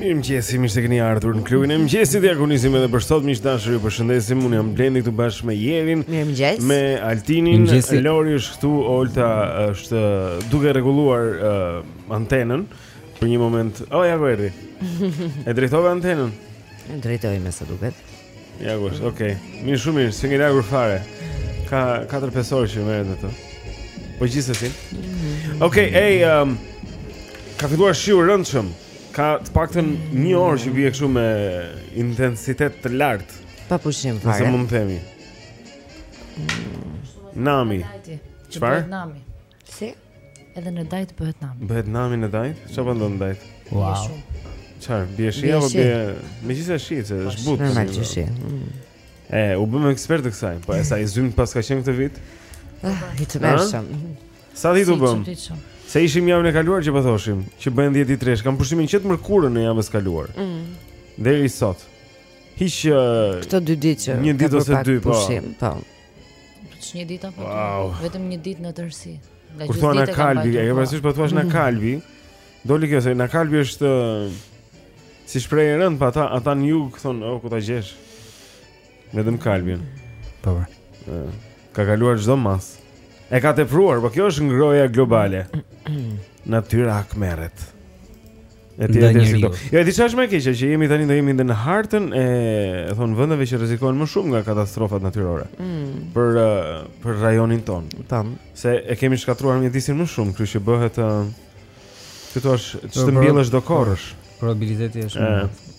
Mirëmëngjesi, mirë se keni ardhur në klubin e mëngjesit Ja ku nisim edhe për sot, miq të dashur ju përshëndesim Unë jam Blendi këtu bashkë me Jerin Mirëmëngjes Me Altinin Mëngjesi Lori është këtu, Olta është duke rregulluar uh, antenën Për një moment, o oh, ja ku erdhi E drejtove antenën E drejtoi me sa duket Ja ku është, okay. Mirë shumë mirë, s'është lagur fare. Ka 4-5 orë që merret me to. Po gjithsesi. Mhm. Okay, hey, um, ka filluar shiu rëndshëm. Ka të paktën 1 orë që bie kështu me intensitet të lartë. Pa pushim fare. Sa mund të themi? Nami. Çfarë? Nami. Si? Edhe në Dajt bëhet nami. Bëhet nami në Dajt? Çfarë po ndodh në Dajt? Wow. Çfarë? Bie shi apo bie? Megjithëse shi, se është butë. Normal që shi. E, u bëmë ekspertë të kësaj. Po sa i zymtë paska qenë këtë vit? Ah, i tmerrshëm. Sa ditë u bënë? Se ishim javën e kaluar që po thoshim, që bën 10 ditë rresht, ka pa pushimin që të mërkurën në javën e kaluar. Mm. Deri sot. Hiç uh, këto dy ditë që një ditë ose dy po. Pushim, po. Veç një ditë apo? Wow. Vetëm një ditë në tërësi. Nga gjithë ditë na kalbi, e pra pikërisht po thua na mhm. kalbi. Doli kjo se na kalbi është si shprehje e rëndë po ata ata në jug thonë, "Oh, ku ta gjesh?" Vetëm kalbin. Po. po. Ka kaluar çdo masë. E ka tepruar, po kjo është ngrohja globale. Natyra hakmerret. E ti e ti si këto Jo, e di ça është më e keqja që jemi tani do jemi dhe në hartën e Thonë vendeve që rrezikohen më shumë nga katastrofat natyrore mm. për, uh, për rajonin tonë Tam. Se e kemi shkatërruar mjedisin më shumë Ky që bëhet uh, Këtu është ç'të mbjellësh do korrësh Probabiliteti është shumë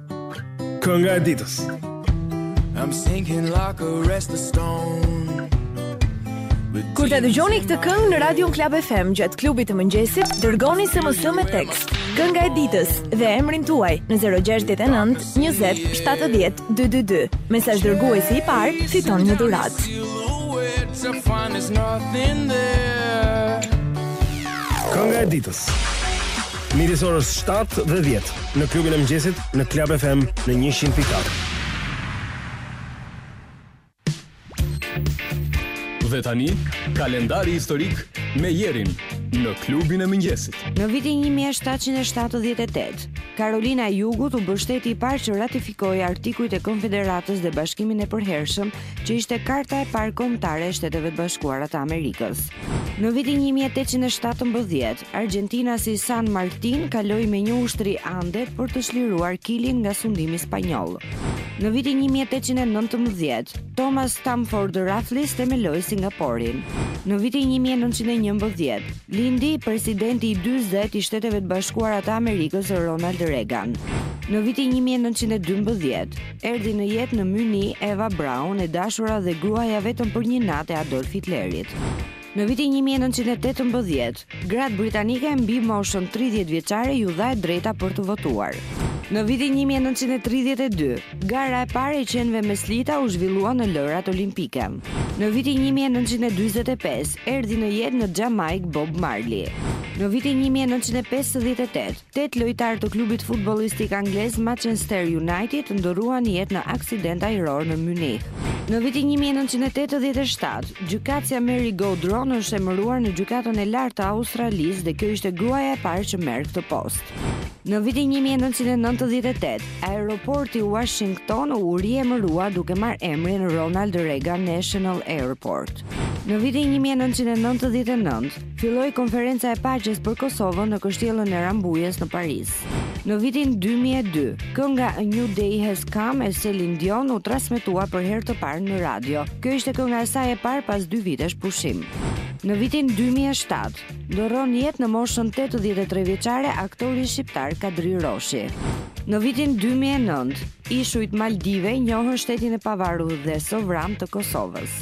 Kënga e ditës. I'm sinking like a restless stone. Kur ta dëgjoni këtë këngë në Radio Club FM gjatë klubit të mëngjesit, dërgoni SMS me tekst, kënga e ditës dhe emrin tuaj në 069 20 70 222. Mesazhdërguesi i parë, fiton një dhuratë. Kënga e ditës. Midis orës 7 dhe 10 në klubin e mëngjesit në Club FM në 100.4. Dhe tani, kalendari historik me Jerin në klubin e mëngjesit. Në vitin 1778, Karolina e Jugut u bë shteti i parë që ratifikoi artikujt e Konfederatës dhe Bashkimin e Përhershëm, që ishte karta e parë kombëtare e Shteteve të Bashkuara të Amerikës. Në vitin 1817, Argjentinasi San Martin kaloi me një ushtri Andet për të çliruar Kilin nga sundimi spanjoll. Në vitin 1819, Thomas Stamford Raffles themeloi Singaporin. Në vitin 1911, lindi presidenti i 40 i Shteteve të Bashkuara të Amerikës, Ronald Reagan. Në vitin 1912, erdhi në jetë në Mynih Eva Braun, e dashura dhe gruaja vetëm për një natë e Adolf Hitlerit. Në vitin një mijë e nëntëqind e tetëmbëdhjetë, gratë britanike mbi moshën tridhjetë vjeçare iu dha e drejta për të votuar. Në vitin një mijë e nëntëqind e tridhjetë e dy, gara e parë e qenve me slita u zhvillua në Lojërat Olimpike. Në vitin një mijë e nëntëqind e dyzet e pesë, erdhi në jetë në Xhamajkë Bob Marley. Në vitin një mijë e nëntëqind e pesëdhjetë e tetë, Tetë lojtarë të klubit futbollistik anglez Manchester United ndërruan jetë në aksident ajror në Mynih. Në vitin 1987, gjykatësja Mary Gaudron është emëruar në Gjykatën e Lartë të Australisë dhe kjo ishte gruaja e parë që merr këtë post. Në vitin 1998, aeroporti Washington u riemërua duke marrë emrin Ronald Reagan National Airport. Në vitin 1999, Filloi konferenca e paqes për Kosovën në kështjellën e Rambujesë në Paris. Në vitin 2002, kënga A New Day Has Come e Celine Dion u transmetua për herë të parë në radio. Kjo ishte kënga e saj e parë pas dy vitesh pushim. Në vitin 2007, ndërron jetë në moshën 83 vjeçare aktori shqiptar Kadri Roshi. Në vitin 2009, ishujt Maldive njohën shtetin e pavarur dhe sovran të Kosovës.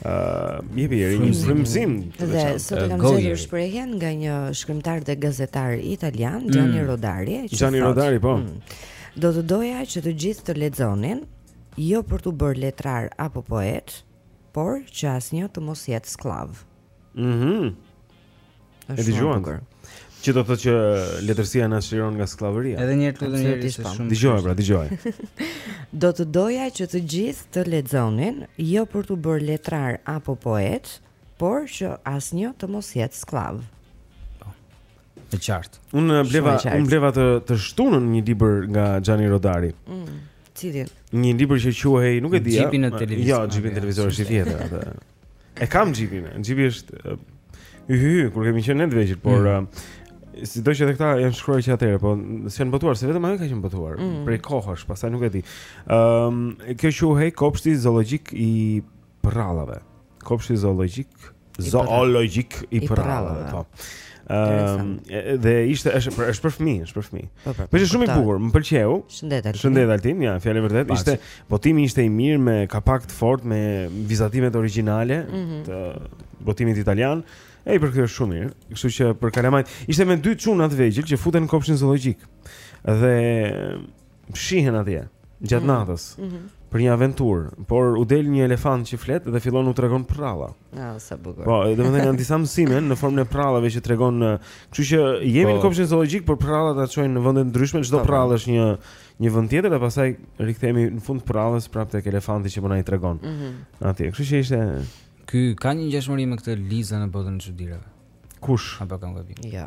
Ëh, jepi Eri një frymëzim. Dhe sot e kam gjetur shprehjen nga një shkrimtar dhe gazetar italian, mm. Gianni Rodari. Gianni Rodari, po. Mm. Do të doja që të gjithë të lexonin, jo për t'u bërë letrarë apo poetë, por që asnjë të mos jetë skllav. Mhm. E dëgjuan. Që do të thotë që letërsia na shëron nga skllavëria. Edhe një herë të dhënë është po. shumë. Dëgjoj pra, dëgjoj. Do të doja që të gjithë të lexonin, jo për t'u bërë letrarë apo poetë, por që asnjë të mos jetë skllav. Po. E qartë. Unë bleva, unë bleva të të shtunën një libër nga Gianni Rodari. Mm. Cilin? Një libër që quhej, nuk e di. Xhipin në jo, televizor. Jo, Xhipi në televizor është tjetër atë. E kam Xhipin, Xhipi është hy hy hy, kur kemi qenë ne të vegjël, por mm. uh, sido që edhe këto janë shkruar që atëherë, po s'janë botuar, se vetëm ajo ka qenë botuar mm. prej kohësh, pastaj nuk e di. Ëm, um, kjo quhej kopshti zoologjik i prrallave. Kopshti zoologjik, zoologjik i prrallave, po. Ëm dhe ishte është për është për fëmijë, është për fëmijë. Po, po, po, është shumë i bukur, më pëlqeu. Shëndet Altin. Shëndet Altin, ja, fjalë vërtet. Ishte botimi ishte i mirë me kapak të fortë me vizatimet origjinale mhm. të botimit italian. Ej, për këtë është shumë mirë. Kështu që për kalamajt ishte me dy çuna të vegjël që futen në kopshtin zoologjik. Dhe fshihen atje gjatë mm -hmm. natës. Mm -hmm. Për një aventurë, por u del një elefant që flet dhe fillon u tregon prralla. Ah, sa bukur. Po, domethënë janë disa mësime në formën e prrallave që tregon, kështu që jemi po. në kopshtin zoologjik, por prrallat të çojnë në vende të ndryshme, çdo prrallë është në një vend tjetër dhe pastaj rikthehemi në fund të prrallës prapë tek elefanti që po na i tregon. Mm -hmm. Atje, kështu që ishte Kjo ka një ngjashmëri me këtë Liza në botën e çudirave. Kush? Apo kam gabim. Jo.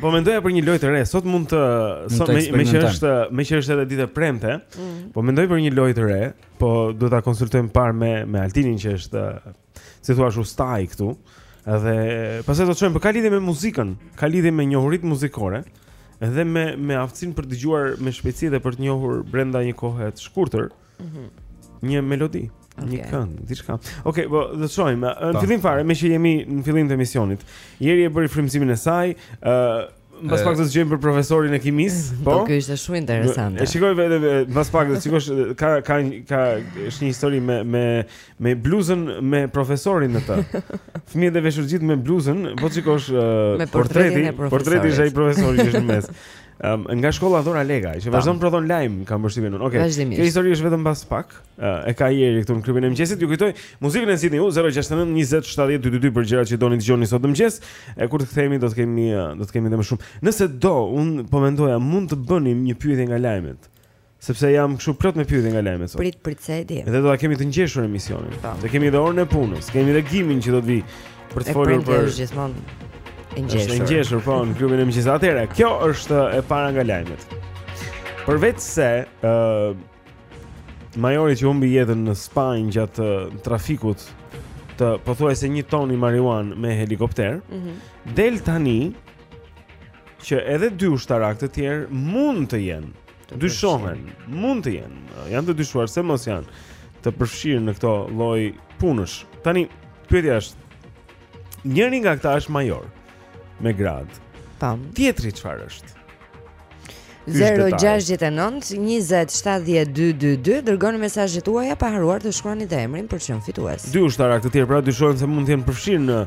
Po mendoja për një lojë të re. Sot mund të sot me meqë është meqë është edhe ditë e premte. Mm. Po mendoj për një lojë të re, po duhet ta konsultojmë më parë me me Altinin që është si thuash usta këtu. Edhe pastaj do të shojmë por ka lidhje me muzikën, ka lidhje me njohuritë muzikore. Edhe me me aftësinë për të dëgjuar me shpejtësi dhe për të njohur brenda një kohe të shkurtër. Mhm. Mm një melodi, okay. një këngë, diçka. Okej, okay, po do të shohim. Në fillim fare, meqë jemi në fillim të emisionit. Jeri e bëri frymëzimin e saj, ë uh, Mbas pak do të dëgjojmë për profesorin e kimisë, po. Po kjo ishte shumë interesante. E shikon vetë mbas pak do të shikosh ka ka ka është një histori me me me bluzën me profesorin në të. Fëmijët e veshur gjithë me bluzën, po shikosh portretin, portreti është ai profesori që është në mes. Um, nga shkolla Dhora Leka, që vazhdon prodhon lajm, kam përshtypjen unë. Okej. Okay. Kjo histori është vetëm pas pak. Uh, e ka Jeri këtu në klubin e mëngjesit. Ju kujtoj, muzikën e zgjidhni ju 069 20 70 222 për gjërat që doni të dëgjoni sot në mëngjes. E kur të kthehemi do të kemi do të kemi edhe më shumë. Nëse do, unë po mendoja mund të bënim një pyetje nga lajmet. Sepse jam kështu plot me pyetje nga lajmet sot. Prit prit se e di. Edhe do ta kemi të ngjeshur emisionin. Po. Dhe kemi edhe orën e punës, kemi edhe Gimin që do të vijë për të folur për. Është gjithmonë e ngjeshur. Është e ngjeshur po në klubin e mëngjesit. Atëherë, kjo është e para nga lajmet. Përveç se ë uh, majori që humbi jetën në Spanjë gjatë uh, trafikut të pothuajse 1 toni marijuanë me helikopter, mm -hmm. del tani që edhe dy ushtarakë të tjerë mund të jenë dyshohen, mund të jenë, janë të dyshuar se mos janë të përfshirë në këto lloj punësh. Tani pyetja është njëri nga këta është major me gradë. Tam. Tjetri çfarë është? 0-6-9-27-12-2 Dërgoni mesazhet tuaja pa harruar të shkruani edhe emrin për të qenë fitues Dy ushtarak të tjerë pra dyshohen se mund të jenë përfshirë në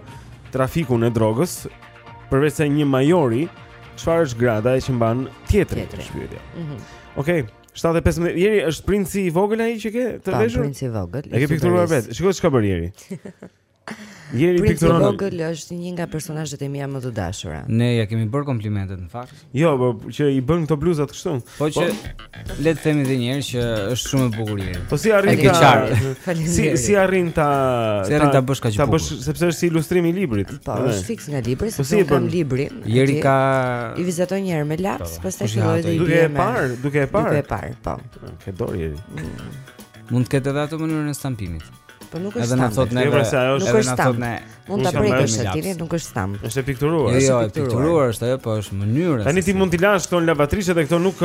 trafikun e drogës përveçse një majori, çfarë është grada e që mban tjetri në shpyrje. Mhm. Mm Okej. Okay. 7:15 Jeri është princi i vogël ai që ke të veshur? Po, princi i vogël. E ke pikturuar vetë. Shiko çka bën Jeri. Jeri pikturon. Princi i vogël është një nga personazhet e mia më të dashura. Ne ia kemi bërë komplimentet në fakt. Jo, po që i bën këto bluzat kështu. Po që po- le të themi edhe një herë që është shumë e bukur Jeri. Po si arrin ta Si si arrin ta Si arrin ta bësh kaq bukur. Ta bësh sepse është si ilustrim i librit. Po, është fiks nga libri, po se e kam librin. Jeri ka i vizatoj një herë me laps, po, pastaj filloj t'i Duke e parë, duke e parë. Duke e parë, po. Ke dorë Jeri. Mm. Mund të ketë edhe atë mënyrën e stampimit. Po nuk është stamp. Edhe na thotë ne, pra, nuk është stamp. Mund ta prekësh aty, nuk është stamp. Është pikturuar. Jo, është pikturuar është ajo, po është mënyra. Tani ti mund t'i lash këto në lavatriçe dhe këto nuk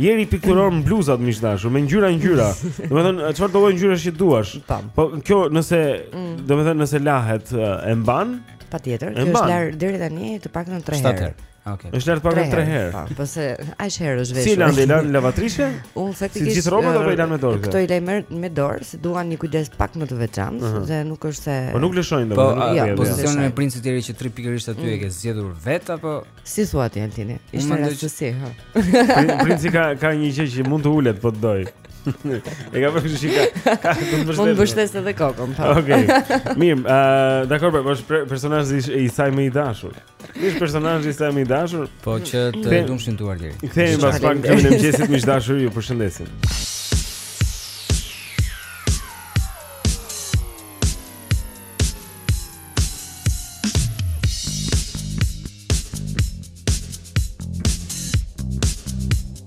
Jeri pikturon bluzat miq të dashur, me ngjyra ngjyra. Domethënë, çfarëdo lloj ngjyrash që të duash? Po kjo nëse mm. domethënë nëse lahet e mban, patjetër, kjo është larë deri tani të paktën 3 herë. Okay. Është larë të paktën 3 herë. Po, po se aq herë është veshur. Si i lan në lavatriçe? Unë faktikisht. Si gjithë rrobat apo i lan me dorë? Këto i laj më me dorë, se duan një kujdes pak më të veçantë uh -huh. dhe nuk është se Po nuk lëshojnë po, domosdoshmë. Po, ja, jo, pozicionin e princit që të rri pikërisht aty e mm. ke zgjedhur vetë apo si thua ti Altini? Ishte rastësi, ha. Princi ka ka një gjë që mund të ulet ku të dojë. E ka vënë shika. Ka të mbështetet. Mund mbështesë edhe kokën, po. Okej. Mirë, ë, dakord, po është personazhi i saj më i dashur. Një personazh i saj më i dashur. Po që të lumshin duart Jeri. I kthehemi pas pak në klubin e mëngjesit miq të dashur, ju përshëndesim.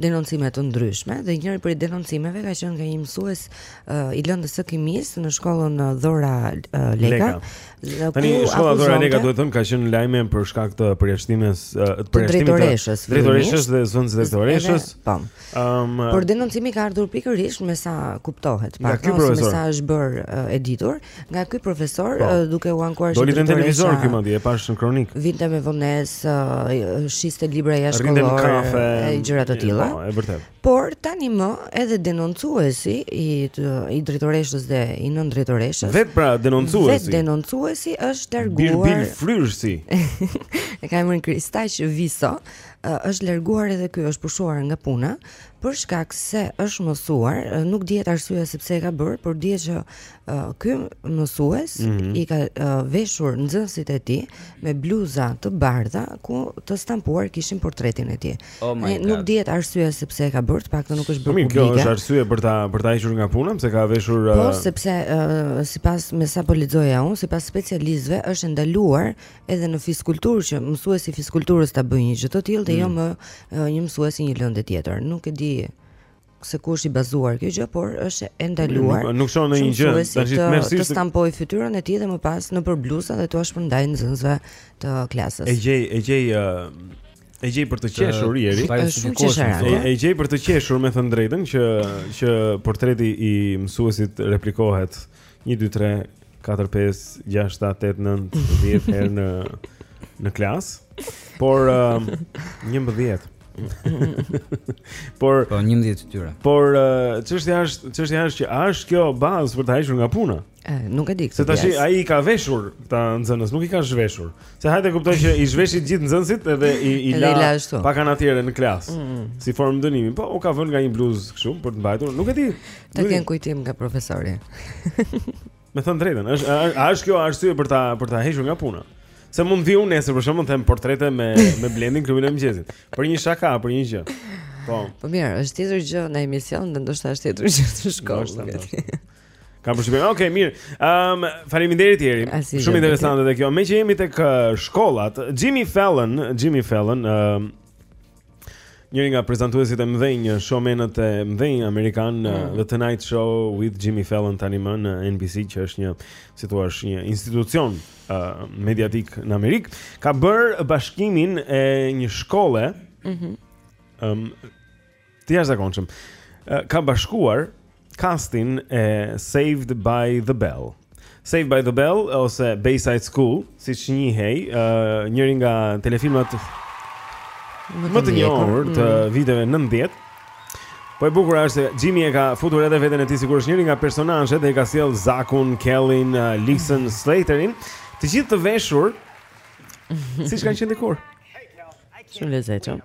denoncime të ndryshme dhe njëri prej denoncimeve ka qenë nga një mësues uh, i lëndës së kimisë në shkollën Dhora uh, Leka. Leka. Tani shkolla Dhora Leka duhet thënë ka qenë në lajme për shkak të përjashtimit uh, të përjashtimit të drejtoreshës, drejtoreshës dhe zonjës nëndrejtoreshës. Po. Ëm um, por denoncimi ka ardhur pikërisht me sa kuptohet, nga ky profesor. Me sa është bërë uh, e ditur, Nga ky profesor po, duke u ankuar shumë në televizor këtu madje e pashë në kronikë. Vinte me vonesë, shiste libra jashtëshkollore e gjëra të tilla. Po, e vërtetë. Por tani më edhe denoncuesi i i drejtoreshës dhe i nëndrejtoreshës. Vetë pra denoncuesi. Vetë denoncuesi është larguar. Bilbilfryrësi. E ka emrin Kristaq Viso, është larguar edhe ky është pushuar nga puna për shkak se është mësuar, nuk dihet arsyeja se pse e ka bërë, por dihet që Uh, ky mësues mm -hmm. i ka uh, veshur nxënësit e tij me bluza të bardha ku të stampuar kishin portretin e tij. Oh, nuk dihet arsyeja sepse e ka bërë, të paktën nuk është bërë publike. Kjo është arsye për ta për ta hequr nga puna, pse ka veshur uh... Po, sepse uh, sipas me sa po lexoja unë, sipas specialistëve është ndaluar edhe në fiskulturë që mësuesi i fiskulturës ta bëjë një gjë të tillë dhe jo mm. jo më uh, një mësuesi i një lënde tjetër. Nuk e di se ku është i bazuar kjo gjë, por është e ndaluar. Nuk, nuk shoh ndonjë gjë, tashmë se. Të stampoj fytyrën e tij dhe më pas nëpër bluza dhe tua shpërndaj nxënësve të klasës. E gjej, e gjej e gjej për të qeshur Jeri. E, e gjej për të qeshur me thënë drejtën që që portreti i mësuesit replikohet 1 2 3 4 5 6 7 8 9 10 herë në në klas. Por um, 11. por po 11 të tyre. Por uh, çështja uh, është, çështja është që a është kjo bazë për të hequr nga puna? Ë, nuk e di këtë. Se tash ai i ka veshur këta nxënës, nuk i ka zhveshur. Se hajde e kuptoj që i zhveshi gjithë nxënësit edhe i i la pa kanatiere në klas. Mm -hmm. Si formë dënimi. Po u ka vënë nga një bluzë kështu për të mbajtur, nuk e di. Të ken kujtim nga profesori. Me thënë drejtën, është a është kjo arsye për ta për ta hequr nga puna? Se mund të vi unë nesër për shaka them portrete me me Blendin Klubin e mëngjesit. Për një shaka, për një gjë. Po. Po mirë, është tjetër gjë në emision dhe ndoshta është tjetër gjë në shkollë. Ka për shpjegim. Okej, mirë. Ehm, um, faleminderit Jeri. Shumë interesante edhe kjo. Meqë jemi tek shkollat, Jimmy Fallon, Jimmy Fallon, ehm, um, Njëri nga prezantuesit e mëdhenj, showmenët e mëdhenj amerikan në mm. The Tonight Show with Jimmy Fallon tani më në NBC, që është një, si thua, është një institucion uh, mediatik në Amerikë, ka bërë bashkimin e një shkolle. Mhm. Mm um, të jashtëzakonshëm. Uh, ka bashkuar Castin e Saved by the Bell. Saved by the Bell ose Bayside School, siç njihej, ë uh, njëri nga telefilmat më të njohur të mm. viteve 90. Po e bukura është se Jimmy e ka futur edhe veten e tij sikur është njëri nga personazhet dhe i ka sjell Zakun, Kellin, uh, Lisen, mm. Slaterin, të gjithë të veshur siç kanë qenë dikur. Shumë lezetshëm.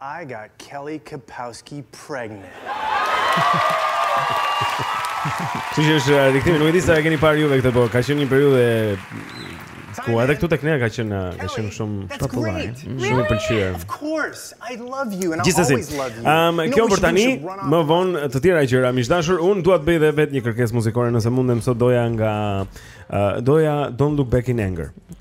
I got Kelly Kapowski pregnant. Që që është uh, rikthimi, nuk e di sa e keni parë juve këtë, po ka qenë një periudhë e... Ku edhe këtu tek ne ka qenë, uh, ka qenë shumë popullar, mm. shumë i pëlqyer. Of course, I love you and I always love you. Um, kjo për tani, më vonë të tjera gjëra, miq të dashur, unë dua të bëj dhe vetë një kërkesë muzikore nëse mundem sot doja nga... Uh, doja Don't Look Back in Anger.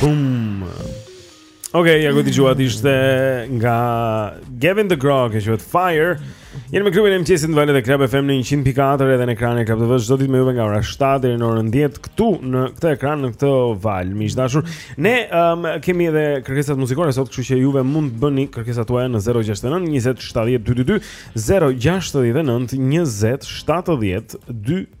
Bum. Ok, ajo që dëgjuat ishte nga Gavin DeGraw, e dëgjuat Fire Jeni me klubin e mëngjesit në valët e Club FM në 100.4 edhe në ekranin e Club TV Çdo ditë me juve nga ora 7 deri në orën 10 këtu në këtë ekran në këtë valë Miq të dashur Ne um, kemi edhe kërkesat muzikore sot kështu që juve mund të bëni kërkesat tuaja në 069 20 70 222 069 20 70 222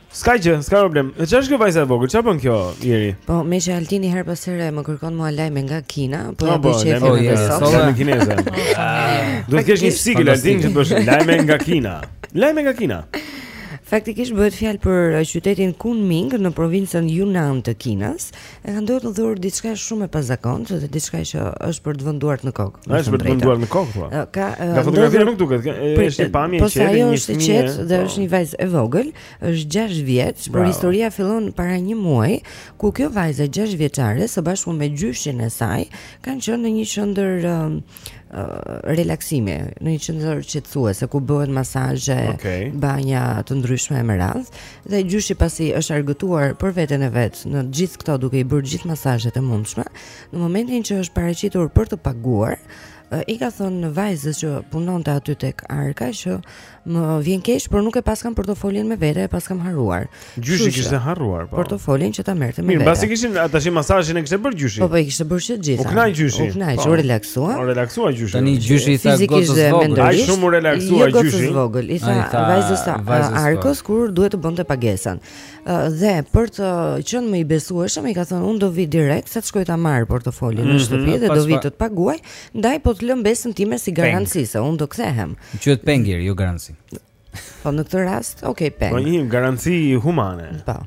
S'ka gjë, s'ka problem. E çfarë është kjo vajza e vogël? Çfarë bën kjo Iri? Po, meqë Altini herë pas here më kërkon mua lajme nga Kina, po ja bëj çfarë po ja sot. Sa me kineze. Do të kesh një sigël Altin që të bësh lajme nga Kina. Lajme nga Kina. Faktikisht bëhet fjalë për uh, qytetin Kunming në provincën Yunnan të Kinës, Ka ndodhur diçka shumë e pazakontë dhe diçka që është për të vënë duart në kokë. Është për të vënë duart në kokë, po. Ka Nga fotografia nuk duket, është një pamje e qetë, ajo është e qetë dhe po. është një vajzë e vogël, është 6 vjeç, por historia fillon para një muaji, kur kjo vajzë 6 vjeçare së bashku me gjyshin e saj kanë qenë në një qendër uh, relaksimi në një qendër qetësuese ku bëhen masazhe, okay. banja të ndryshme me radhë dhe gjyshi pasi është argëtuar për veten e vet në gjithë këto duke i bërë gjithë masazhet e mundshme, në momentin që është paraqitur për të paguar, i ka thënë vajzës që punonte aty tek arka që Më vjen keq, por nuk e paskam portofolin me vete, e paskam harruar. Gjyshi kishte harruar, po. Portofolin që ta merrte me vete. Mirë, pasi kishte, tash masazhin e kishte bërë gjyshi. Po po, i kishte bërë të gjitha. U kënaq gjyshi. U kënaq, po. u relaksua. U relaksua gjyshi. Tani gjyshi i tha gocës vogël. Ai shumë u relaksua jo gjyshi. Gocës vogël, i tha vajzës së arkës kur duhet të bënte pagesën. Dhe për të qenë më i besueshëm, i ka thënë unë do vi direkt, sa të shkoj ta marr portofolin në mhm, shtëpi dhe do vi të të paguaj. Ndaj po të lë mbesën time si garanci se unë do kthehem. Quhet peng Iri, jo garanci. Po në këtë rast, ok, peng. Po një garanci humane. Po.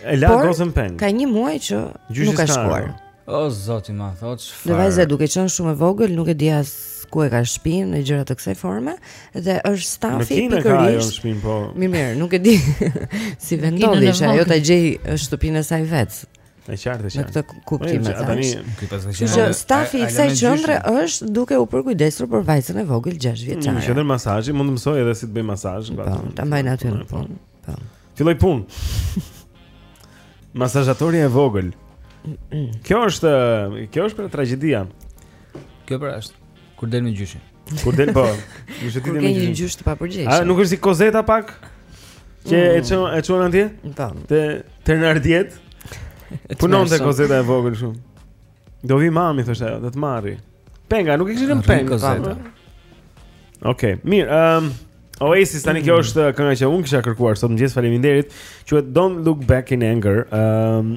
E la gocën peng. Ka një muaj që Gjyshi nuk ka shkuar. O Zot i madh çfarë. Dhe vajza duke qenë shumë e vogël, nuk e di as ku e ka shpinë e gjëra të kësaj forme dhe është stafi pikërisht. Po. Mirë, mirë, nuk e di si vendndodhje që ajo ta gjejë shtëpinë e saj vetë. E qartë, e qartë. Në këtë kuptim tani. Kështu që stafi i kësaj qendre është duke u përkujdesur për vajzën e vogël 6 vjeçare. Qendër masazhi mund të mësojë edhe si të bëjë masazh, po. po ta mbajnë aty në punë. Po. Filloi punë. Masazhatorja e vogël. Kjo është, kjo është për tragjedia. Kjo pra është kur del me gjyshin. Kur del po. Shëtitje me një gjysh të papërgjegjshëm. A nuk është si Kozeta pak? Që mm. e çuan e çuan atje? Po. Te Tenardjet. Punonte Kozeta e vogël shumë. Do vi mami thoshte ajo, do të marrë. Penga, nuk e kishin në peng Kozetën. Okej, mirë. Ehm Oasis tani kjo mm. është kënga që unë kisha kërkuar sot mëngjes faleminderit. Quhet Don't Look Back in Anger. Ehm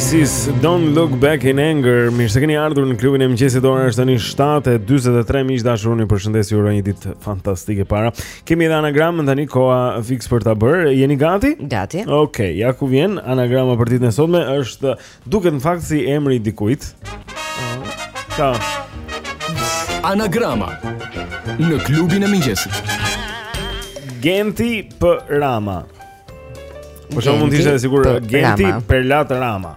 Oasis Don't Look Back in Anger. Mirë se keni ardhur në klubin e mëngjesit. Ora është tani 7:43. Miq të dashur, unë ju përshëndes ju uroj një ditë fantastike përpara. Kemi edhe anagramën tani, koha fiks për ta bërë. Jeni gati? Gati. Okej, okay, ja ku vjen anagrama për ditën e sotme është duket në fakt si emri i dikujt. Ka. Anagrama në klubin e mëngjesit. Genti P Rama. Po shumë mund të ishte sigurisht Genti Perlat Rama.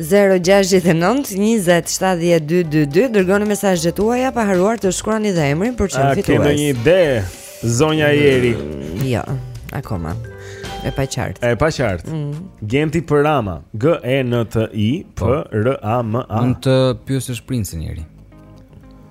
0-6-9-20-70-222 Dërgoni mesazhet tuaja pa harruar të shkruani dhe emrin për qenë fitues A keni ndonjë ide, zonja mm, Jeri Jo, akoma E paqartë E paqartë mm. Genti P Rama G-E-N-T-I P-R-A-M-A Në të pjusë është prinsë njeri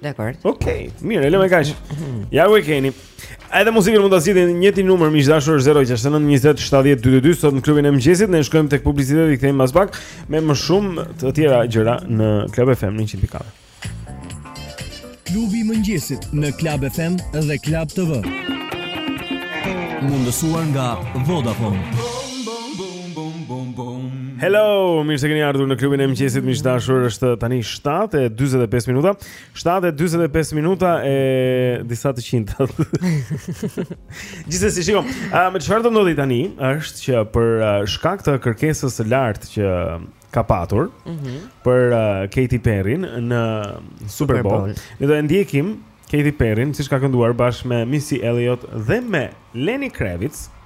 Dakord. Okej, okay, mirë, e lëmë kaq. Ja ku e keni. Edhe muzikën mund ta zgjidhni në të njëjtin numër miq të dashur 069 20 70 222 sot në klubin e mëngjesit ne shkojmë tek publiciteti kthehemi pas pak me më shumë të tjera gjëra në Club FM 104. Klubi i mëngjesit në Club FM dhe Club TV. Mundësuar nga Vodafone. Hello, mirë se keni ardhur në klubin e mëngjesit miq të dashur. Është tani 7:45 minuta. 7:45 minuta e disa të qindta. Gjithsesi, shikojmë. Uh, çfarë do ndodhë tani është që për uh, shkak të kërkesës së lartë që ka patur mm -hmm. për uh, Katy Perryn në Super Bowl, ne do e ndjekim Katy Perryn, siç ka kënduar bashkë me Missy Elliott dhe me Lenny Kravitz.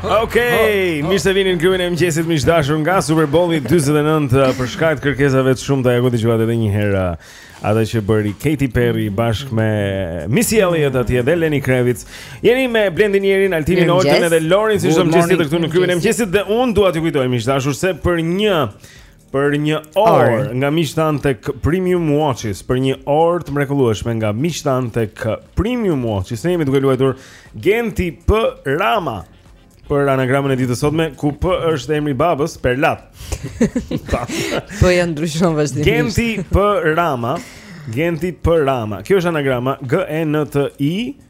Okej, mirë se vini në klubin e mëngjesit miq të dashur nga Super Bowl 49 uh, për shkak të kërkesave të shumta, ja ku dëgjuat edhe një herë uh, atë që bëri Katy Perry bashkë me Missy Elliott atje dhe Lenny Kravitz. Jeni me Blendin, Jerin, Altinin, Olën edhe Lorin si çdo mëngjes këtu në klubin e mëngjesit dhe unë dua t'ju kujtoj miq të dashur se për një Për një orë nga miqtë tanë tek Premium Watches, për një orë të mrekullueshme nga miqtë tanë tek Premium Watches, ne jemi duke luajtur Genti P Rama për anagramën e ditës së sotme ku P është emri i babës Perlat. po ia ndryshon vazhdimisht. Genti P Rama, Genti P Rama. Kjo është anagrama G E N T I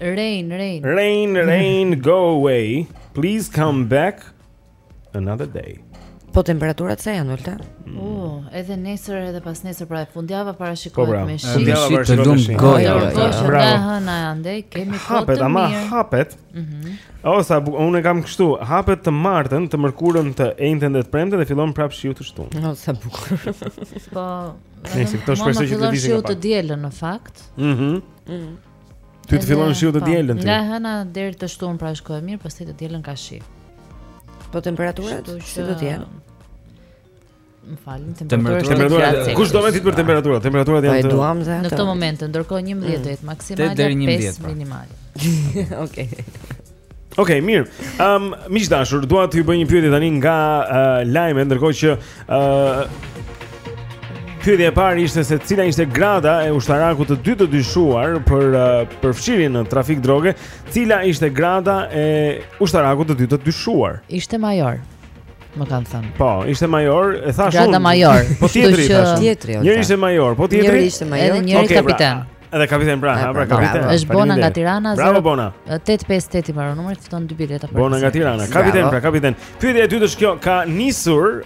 Rain, rain. Rain, rain, go away. Please come back another day. Po temperaturat sa janë të ulta? Mm. U, uh, edhe nesër edhe pasnesër pra e fundjava parashikohet po, pra. me shi. Fundjava parashikohet me shi. Lumë goja. Bravo. Nga e hëna andej kemi kohë mirë. Hapet ama hapet. Mhm. Oh, sa unë e kam kështu, hapet të martën, të mërkurën, të enjten dhe të premten dhe fillon prapë shiu të shtunë. Oh, sa bukur. Po. Nëse këto shpresoj që të visin. Shiu të dielën në fakt. Mhm. Mm Ty të fillon shiu të po, dielën ti. Nga hëna deri të shtunën pra është kohë mirë, pastaj të dielën ka shi. Po temperaturat si do të jenë? Më falni, temperaturat. Temperaturat. Kush do me dit për temperaturat? Temperaturat janë të duam dhe ato. Në këtë moment, ndërkohë 11 mm. do jetë maksimale, 5 minimale. Okej. Okej, okay, mirë. Ehm, um, miq të dashur, dua t'ju bëj një pyetje tani nga uh, lajmet, ndërkohë që ë uh, Pyetja e parë ishte se cila ishte grada e ushtarakut të dytë të dyshuar për uh, përfshirje në trafik droge, cila ishte grada e ushtarakut të dytë të dyshuar? Ishte major. Më kanë thënë. Po, ishte major, e thashë. Grada major. Po tjetri, tjetri. Njëri ishte major, po tjetri. Njëri ishte major. Edhe njëri okay, kapiten. Pra, Edhe kapiten pra, ha, pra kapiten. Është Bona nga Tirana. Bravo Bona. 858 i mbaron numri, fiton dy bileta për. Bona nga Tirana. Kapiten pra, kapiten. Pyetja e dytë është kjo, ka nisur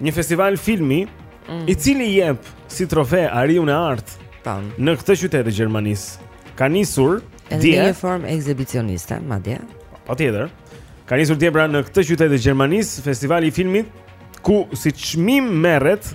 një festival filmi i cili jep si trofe Ariun e Artë në këtë qytet të Gjermanisë. Ka nisur dje në një formë ekzibicioniste, madje. Patjetër. Ka nisur dje pra në këtë qytet të Gjermanisë festivali i filmit ku si çmim merret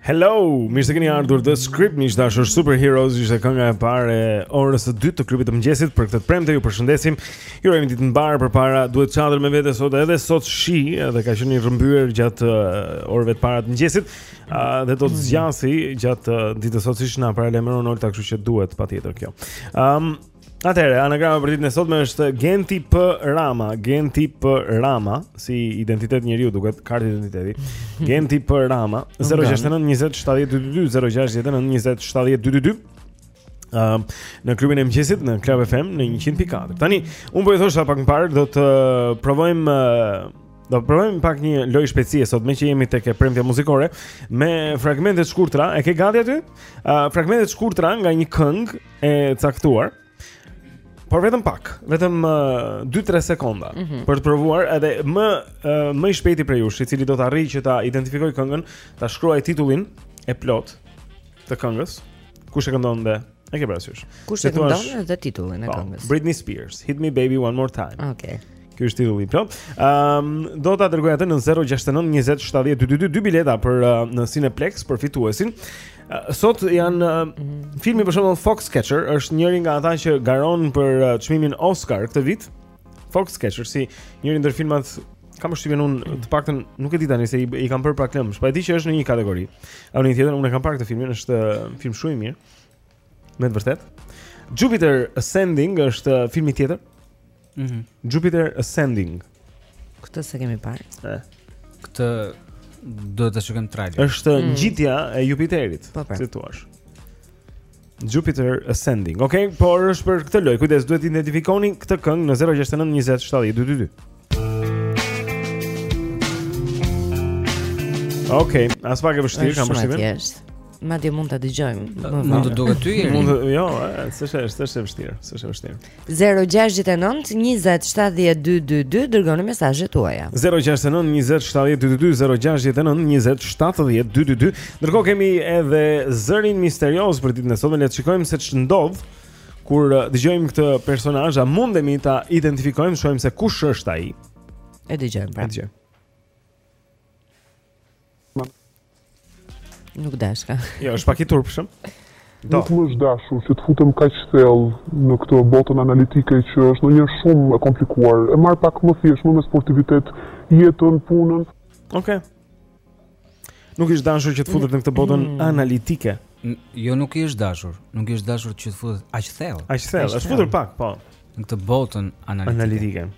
Hello, mirë se keni ardhur The Script, miq të dashur Superheroes, ishte kënga e parë e orës së dytë të klubit të mëngjesit për këtë të premte ju përshëndesim. Ju urojmë ditë të mbarë përpara duhet çadër me vete sot edhe sot shi, edhe ka qenë i rrëmbyer gjatë orëve të para të mëngjesit, dhe do të zgjasi gjatë ditës sot siç na paralajmëron Olta, kështu që duhet patjetër kjo. Ëm um, Atëherë, anagrama për ditën e sotme është Genti P Rama, Genti P Rama, si identitet njeriu duket, kartë identiteti. Genti P Rama, 069 20 70 222, 069 20 70 222. Um, në klubin e mëngjesit në Club FM në 100.4. Tani, un po i thosha pak më parë do të provojmë do të provojmë pak një lojë shpejtësie sot meqë jemi tek e premtja muzikore me fragmente të shkurtra. E ke gati aty? Uh, fragmente të shkurtra nga një këngë e caktuar. Por vetëm pak, vetëm 2-3 uh, sekonda mm -hmm. për të provuar edhe më uh, më i shpejti prej jush, i cili do të arrijë që ta identifikojë këngën, ta shkruajë titullin e plotë të këngës, kush e këndon dhe e ke parasysh. Kush e këndon dhe titullin e po, këngës. Britney Spears, Hit Me Baby One More Time. Okej. Okay. Ky është titulli i plot. Ëm, do ta dërgoj atë në 069 20 70 222 dy bileta për uh, në Cineplex për fituesin. Uh, sot janë uh, mhm. filmi për shembull Foxcatcher është njëri nga ata që garon për uh, çmimin uh, Oscar këtë vit. Foxcatcher si njëri ndër filmat kam përshtypjen unë mhm. të paktën nuk e di tani se i, i kam bërë lëmsh. Po e di që është në një kategori. A në një tjetër unë e kam parë këtë filmin, është uh, film shumë i mirë. Me të vërtet. Jupiter Ascending është uh, filmi tjetër Mhm. Jupiter Ascending. Këtë s'e kemi parë. Ëh. Këtë duhet ta shikojmë trailerin. Është mm. ngjitja e Jupiterit, po, pra. si i thua. Jupiter Ascending. Okej, por është për këtë lojë. Kujdes, duhet të identifikoni këtë këngë në 069 20 70 222. Okej, aspak e vështirë kam përshtypjen. Madje mund ta dëgjojmë. Mund të duket ty. Mund, jo, s'është, s'është e vështirë, s'është e vështirë. Zero gjashtëdhjetë e nëntë njëzet shtatëdhjetë dy dy dy dërgoni mesazhet tuaja. Zero gjashtëdhjetë e nëntë njëzet shtatëdhjetë dy dy dy zero gjashtëdhjetë e nëntë njëzet shtatëdhjetë dy dy dy. Ndërkohë kemi edhe zërin misterioz për ditën e sotme. Le të shikojmë se ç'ndodh kur uh, dëgjojmë këtë personazh, a mundemi ta identifikojmë, shohim se kush është ai. E dëgjojmë pra. Dëgjojmë. Nuk dashka. Jo, është pak i turpshëm. Do. Nuk më është dashur që të futem kaq thellë në këtë botën analitike që është ndonjëherë shumë e komplikuar. E marr pak më thjesht, më me sportivitet jetën, punën. Okej. Nuk i është dashur që të futet në këtë botën mm. analitike. Jo nuk i është dashur, nuk i është dashur që të futet aq thellë. Aq thellë, është futur pak, po. Në këtë botën analitike. Analitike.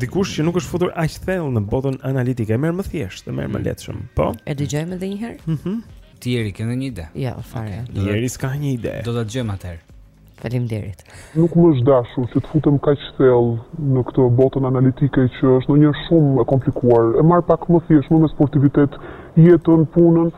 Dikush që nuk është futur aq thellë në botën analitike, e merr më thjesht, e merr më mm. lehtëshëm, po. E dëgjojmë edhe një herë? Mhm. Tieri ke ndonjë ide? Jo, jo, fare. Okay. Tieri s'ka një ide. Do ta dëgjojmë atëherë. Faleminderit. Nuk më është dashur që të futem kaq thellë në këtë botën analitike që është ndonjëherë shumë e komplikuar. E marr pak më thjesht, më me sportivitet jetën, punën.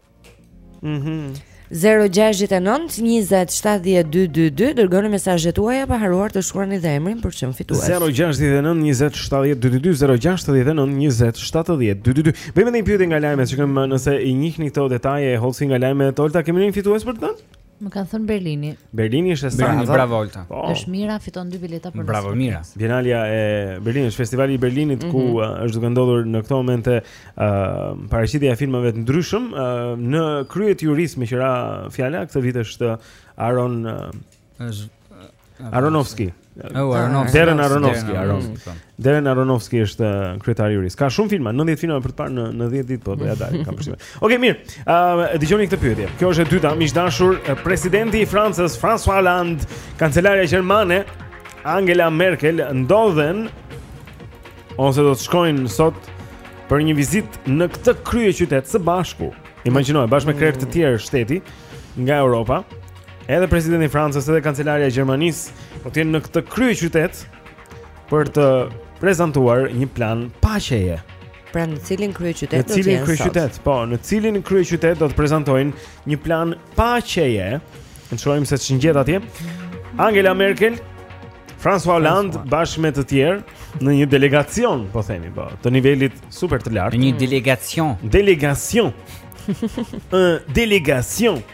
Mhm. 0692070222 dërgoni mesazhet tuaja pa harruar të shkruani dhe emrin për çmim fitues. 0692070222 0692070222. Bëjmë dhe një pyetje nga lajmet që kemi nëse i njihni këto detaje e hollësi nga lajmet. Olta, kemi një fitues për të dhënë? Më kanë thënë Berlini. Berlini është e saktë. Berlini, bravo Olta. Po. Është Mira fiton dy bileta për bravo nesër. Mira. Bienalia e Berlinit, është festivali i Berlinit mhm. ku mhm. uh, është duke ndodhur në këto momente uh, paraqitja e filmave të ndryshëm uh, në krye të jurisë meqë ra fjala këtë vit është Aaron uh, është Aronovski. Oh, Aronovski. Darren Aronovski, Aronovski. Po. Darren Aronovski është uh, kryetari i jurisë. Ka shumë filma, 90 filma për të parë në në 10 ditë, po do t'ia dalin kam përshtypjen. Okej, mirë. Ë uh, dëgjoni këtë pyetje. Kjo është e dyta, miq dashur, presidenti i Francës, François Hollande, kancelaria gjermane Angela Merkel ndodhen ose do të shkojnë sot për një vizitë në këtë kryeqytet së bashku. Imagjinoj, bashkë me krerë të tjerë shteti nga Europa. Edhe presidenti i Francës edhe kancelarja e Gjermanisë do të jenë në këtë kryeqytet për të prezantuar një plan paqeje. Pra në cilin kryeqytet do të jenë? Në cilin kryeqytet? Po, në cilin kryeqytet do të prezantojnë një plan paqeje? E shohim se ç'ngjet atje. Angela Merkel, François Hollande bashkë me të tjerë në një delegacion, po themi, po, të nivelit super të lartë. Në një delegacion. Delegacion. Ë, delegacion.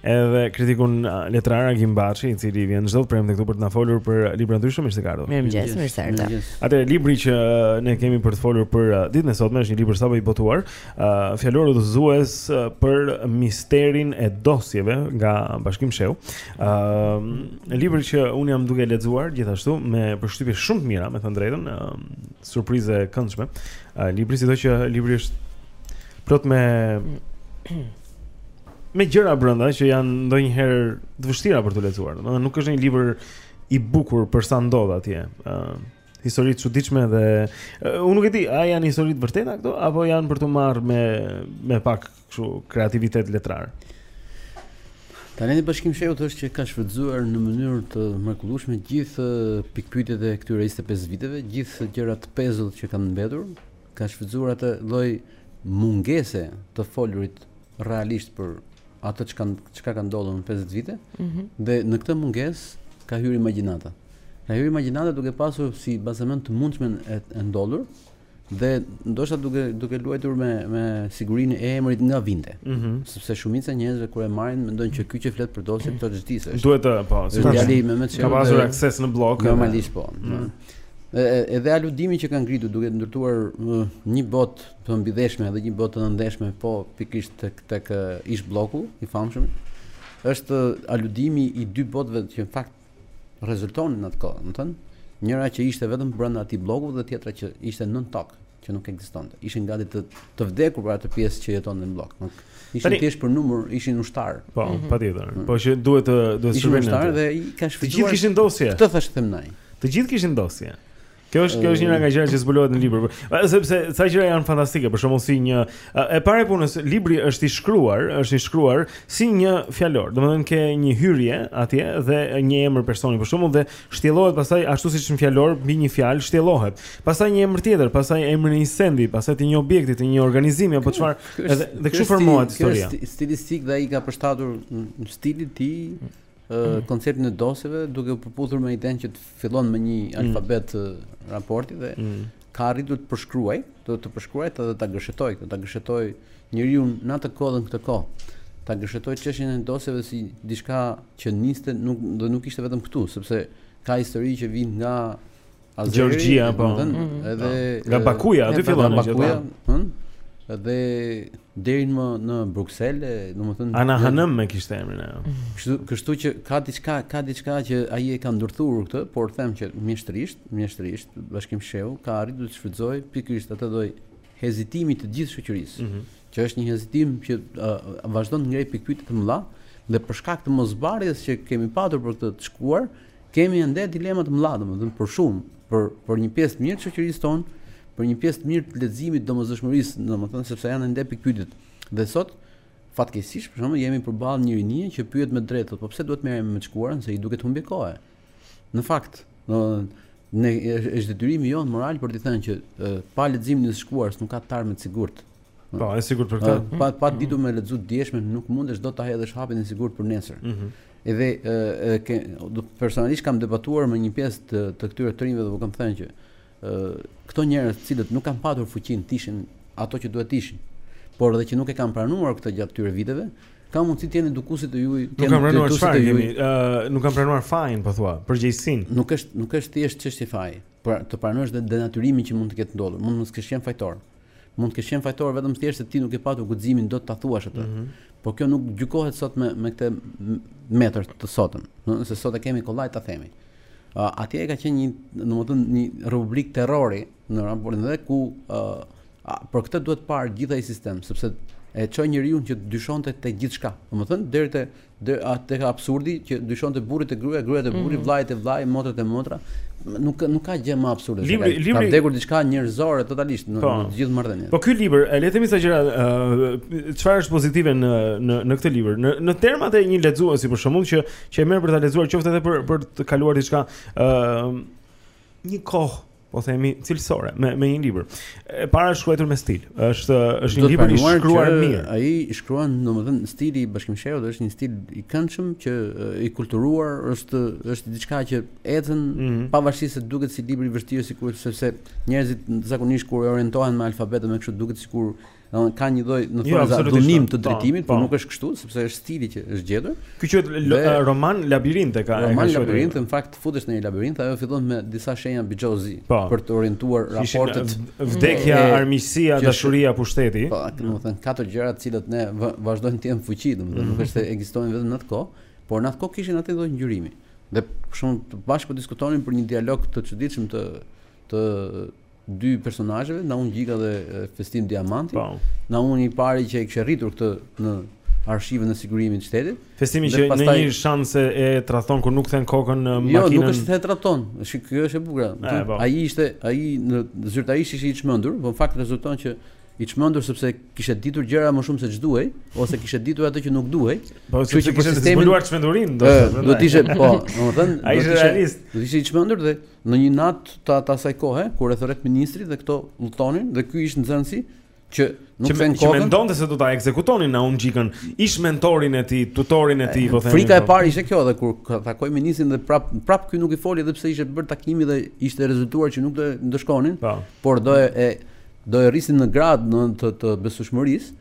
Edhe kritikun uh, letrar Agim Baçi, i cili vjen çdo premte këtu për të na folur për uh, libra ndryshme, mirë se ke ardhur. Mirëmëngjes, mirë se erdhe. Atëherë libri që uh, ne kemi për të folur për uh, ditën e sotme është një libër sapo i botuar, uh, fjalor udhëzues uh, për misterin e dosjeve nga Bashkim Shehu. Ëm um, uh, libri që unë jam duke lexuar gjithashtu me përshtypje shumë të mira, me thënë drejtën, um, surprizë e këndshme. Uh, libri sido që libri është plot me me gjëra brenda që janë ndonjëherë të vështira për t'u lexuar. Domethënë nuk është një libër i bukur për sa ndodh atje. Ë uh, histori të çuditshme dhe uh, unë nuk e di, a janë histori të vërteta këto apo janë për të marrë me me pak kështu kreativitet letrar. Talenti i Bashkim Shehut është që ka shfrytzuar në mënyrë të mrekullueshme gjithë pikëpyetjet e këtyre 25 viteve, gjithë gjërat e pezullta që kanë mbetur, ka shfrytëzuar atë lloj mungese të folurit realisht për atë çka çka ka ndodhur në 50 vite mm -hmm. dhe në këtë mungesë ka hyrë imagjinata. Ka hyrë imagjinata duke pasur si bazament të mundshmen e, e ndodhur dhe ndoshta duke duke luajtur me me sigurinë e emrit nga vinte. Mm -hmm. Sepse shumica e njerëzve kur e marrin mendojnë që ky që flet për dosje ka diç di. Duhet të, po, si djali i Mehmet Shehut. Ka pasur akses në bllok. Normalisht po. Mm -hmm. Edhe aludimi që kanë ngritur duke ndërtuar një botë të mbidheshme dhe një botë të nëndheshme po pikërisht tek tek ish blloku i famshëm është aludimi i dy botëve që në fakt rezultonin atë kohë, domethënë, njëra që ishte vetëm brenda atij blloku dhe tjetra që ishte nën tokë. që nuk ekzistonte. Ishin gati të vdekur për atë pjesë që jetonin në bllok. Nuk ishin thjesht për numër, ishin ushtarë. Po, mm -hmm. patjetër. Mm. Po që duhet të duhet të shërbenin. Ishin ushtarë dhe i kanë shfrytëzuar. Të gjithë kishin dosje. Këtë thash them nai. Të gjithë kishin dosje. Kjo është kjo është një nga gjërat që zbulohet në libër. Sepse ca gjëra janë fantastike, për shembull si një e para punës, libri është i shkruar, është i shkruar si një fjalor. Domethënë ke një hyrje atje dhe një emër personi për shembull dhe Shtjellohet pastaj ashtu siç në një fjalor mbi një fjalë shtjellohet. Pastaj një emër tjetër, pastaj emrin e një sendi, pastaj të një objekti, të një organizimi apo çfarë, edhe dhe kështu formohet historia. Kjo është stilistik dhe ai ka përshtatur stilin e tij mm. konceptin e dosjeve duke u përputhur me idenë që të fillon me një mm. alfabet raporti dhe mm. Ka arritur të përshkruajë, domethënë të përshkruajë dhe ta gërshetojë këtë, ta gërshetojë njeriu në atë kohë dhe në këtë kohë. Ta gërshetojë çështjen e dosjeve si diçka që niste nuk do nuk ishte vetëm këtu, sepse ka histori që vijnë nga Azeri, Gjeorgjia, po. Mhm. Edhe po. nga Bakuja, aty fillon ajo. Bakuja, ëh. Hm? Dhe deri më në Bruksel, domethënë Ana Hanëm e kishte emrin ajo. Kështu, kështu që ka diçka, ka diçka që ai e ka ndërthurur këtë, por them që mjeshtërisht mjeshtërisht Bashkim Shehu ka arritur të shfrytëzojë pikërisht atë lloj hezitimi të gjithë shoqërisë, mm -hmm. që është një hezitim që uh, vazhdon të ngrejë pikëpyetje të mëdha dhe për shkak të moszbardhjes që kemi patur për këtë të shkuar, kemi ende dilema të mëdha, domethënë për shumë, për për një pjesë të mirë të shoqërisë sonë, për një pjesë të mirë të leximit domosdoshmërisë, domethënë sepse janë ende pikëpyetjet. Dhe sot fatkeqësisht për shkak se jemi përballë një rinie që pyet me të drejtë, po pse duhet të merrem me të shkuarën se i duket humbje kohe. Në fakt, ne është detyrimi jonë moral për t'i thënë që pa leximin e së shkuarës nuk ka të ardhme të sigurt. Po, e sigurt për këtë. Pa pa ditur me lexu të djeshmen nuk mundesh dot ta hedhësh hapin e sigurt për nesër. Ëh. Mm Edhe ke do personalisht kam debatuar me një pjesë të të këtyre të rinjve dhe u kam thënë që këto njerëz të cilët nuk kanë patur fuqinë të ishin ato që duhet të ishin, por edhe që nuk e kanë pranuar këtë gjatë këtyre viteve, kanë mundësi të jenë edukuesit tuaj, të jenë pranuar çfarë jemi, ë nuk kanë pranuar fajin, po thua, përgjegjësinë. Nuk është nuk është thjesht çështje faji, por të pranosh dhe denatyrimin që mund të ketë ndodhur, mund të mos kesh qenë fajtor. Mund të kesh qenë fajtor vetëm thjesht se ti nuk e ke patur guximin dot ta thuash atë. Mm -hmm. Por kjo nuk gjykohet sot me me këtë metër të sotëm. Domethënë se sot e kemi kollaj ta themi. Uh, atje ka qenë një, domethënë një republikë terrori në raportin dhe ku uh, uh, për këtë duhet parë gjithë ai sistem, sepse e çoi njeriun që dyshonte te gjithçka. Domethënë deri te Deri te absurdi që dyshonte burri te gruaja, gruaja te burri, mm -hmm. vllai te vllai, motra te motra, nuk nuk ka gjë më absurde se ai. Libri... Ka vdekur diçka njerëzore totalisht në, po. në të gjithë marrëdhëniet. Po ky libër, le të themi ca gjëra, çfarë uh, është pozitive në në në këtë libër? Në në termat e një lexuesi për shembull që që e merr për ta lexuar qoftë edhe për për të kaluar diçka ë uh, një kohë po themi cilësore me me një libër. E para është shkruar me stil. Është është një libër i shkruar mirë. Ai i shkruan, domethënë stili i Bashkim Shehut është një stil i këndshëm që i kulturuar, është është diçka që ecën mm -hmm. pavarësisht se duket si libër i vështirë sikur sepse njerëzit zakonisht kur e orientohen me alfabet dhe me kështu duket sikur Domethënë ka një lloj, në fund është dhunim të po, drejtimit, por po. nuk është kështu, sepse është stili që është gjetur. Ky quhet roman labirint e ka. Roman labirint në fakt futesh në një labirint, ajo fillon me disa shenja bixhozi po. për të orientuar raportet. Vdekja, armiqësia, dashuria, pushteti. Po, domethënë katër gjëra të cilat ne vazhdojmë të jenë fuqi, domethënë mhm. nuk është se ekzistojnë vetëm në atë kohë, por në atë kohë kishin atë lloj ngjyrimi. Dhe pak bashkë po diskutonin për një dialog të çuditshëm të të dy personazheve, Naum Gjika dhe Festim Diamanti. Po. Naumi i pari që e kishte rritur këtë në arshivën e sigurimit të shtetit. Festimi që pastaj... në një sens e tradhton kur nuk kthen kokën në makinën. Jo, nuk është se tradhton. Është kjo është e bukur. Po. Ai ishte, ai në zyrtarisht ishte i çmendur, por në fakt rezulton që i çmendur sepse kishte ditur gjëra më shumë se ç'duhej ose kishte ditur atë që nuk duhej. Po kështu që për sistemin e çmendurin, do të thotë. Do të ishte, po, domethënë, ai ishte realist. Do të ishte i çmendur dhe Në një natë të të asaj kohe, kur e thërret ministri dhe këto udhëtonin, dhe ky ish nxënësi, që nuk kthen kokën, që mendonte se do ta ekzekutonin Naum Gjikën, ish mentorin e tij, tutorin e tij, po themi. Frika e po. parë ishte kjo dhe kur takoi ministrin dhe prapë prapë ky nuk i foli edhe pse ishte bërë takimi dhe ishte rezultuar që nuk do të ndëshkonin, po. por do e do e rrisin në gradë në të, të besueshmërisë,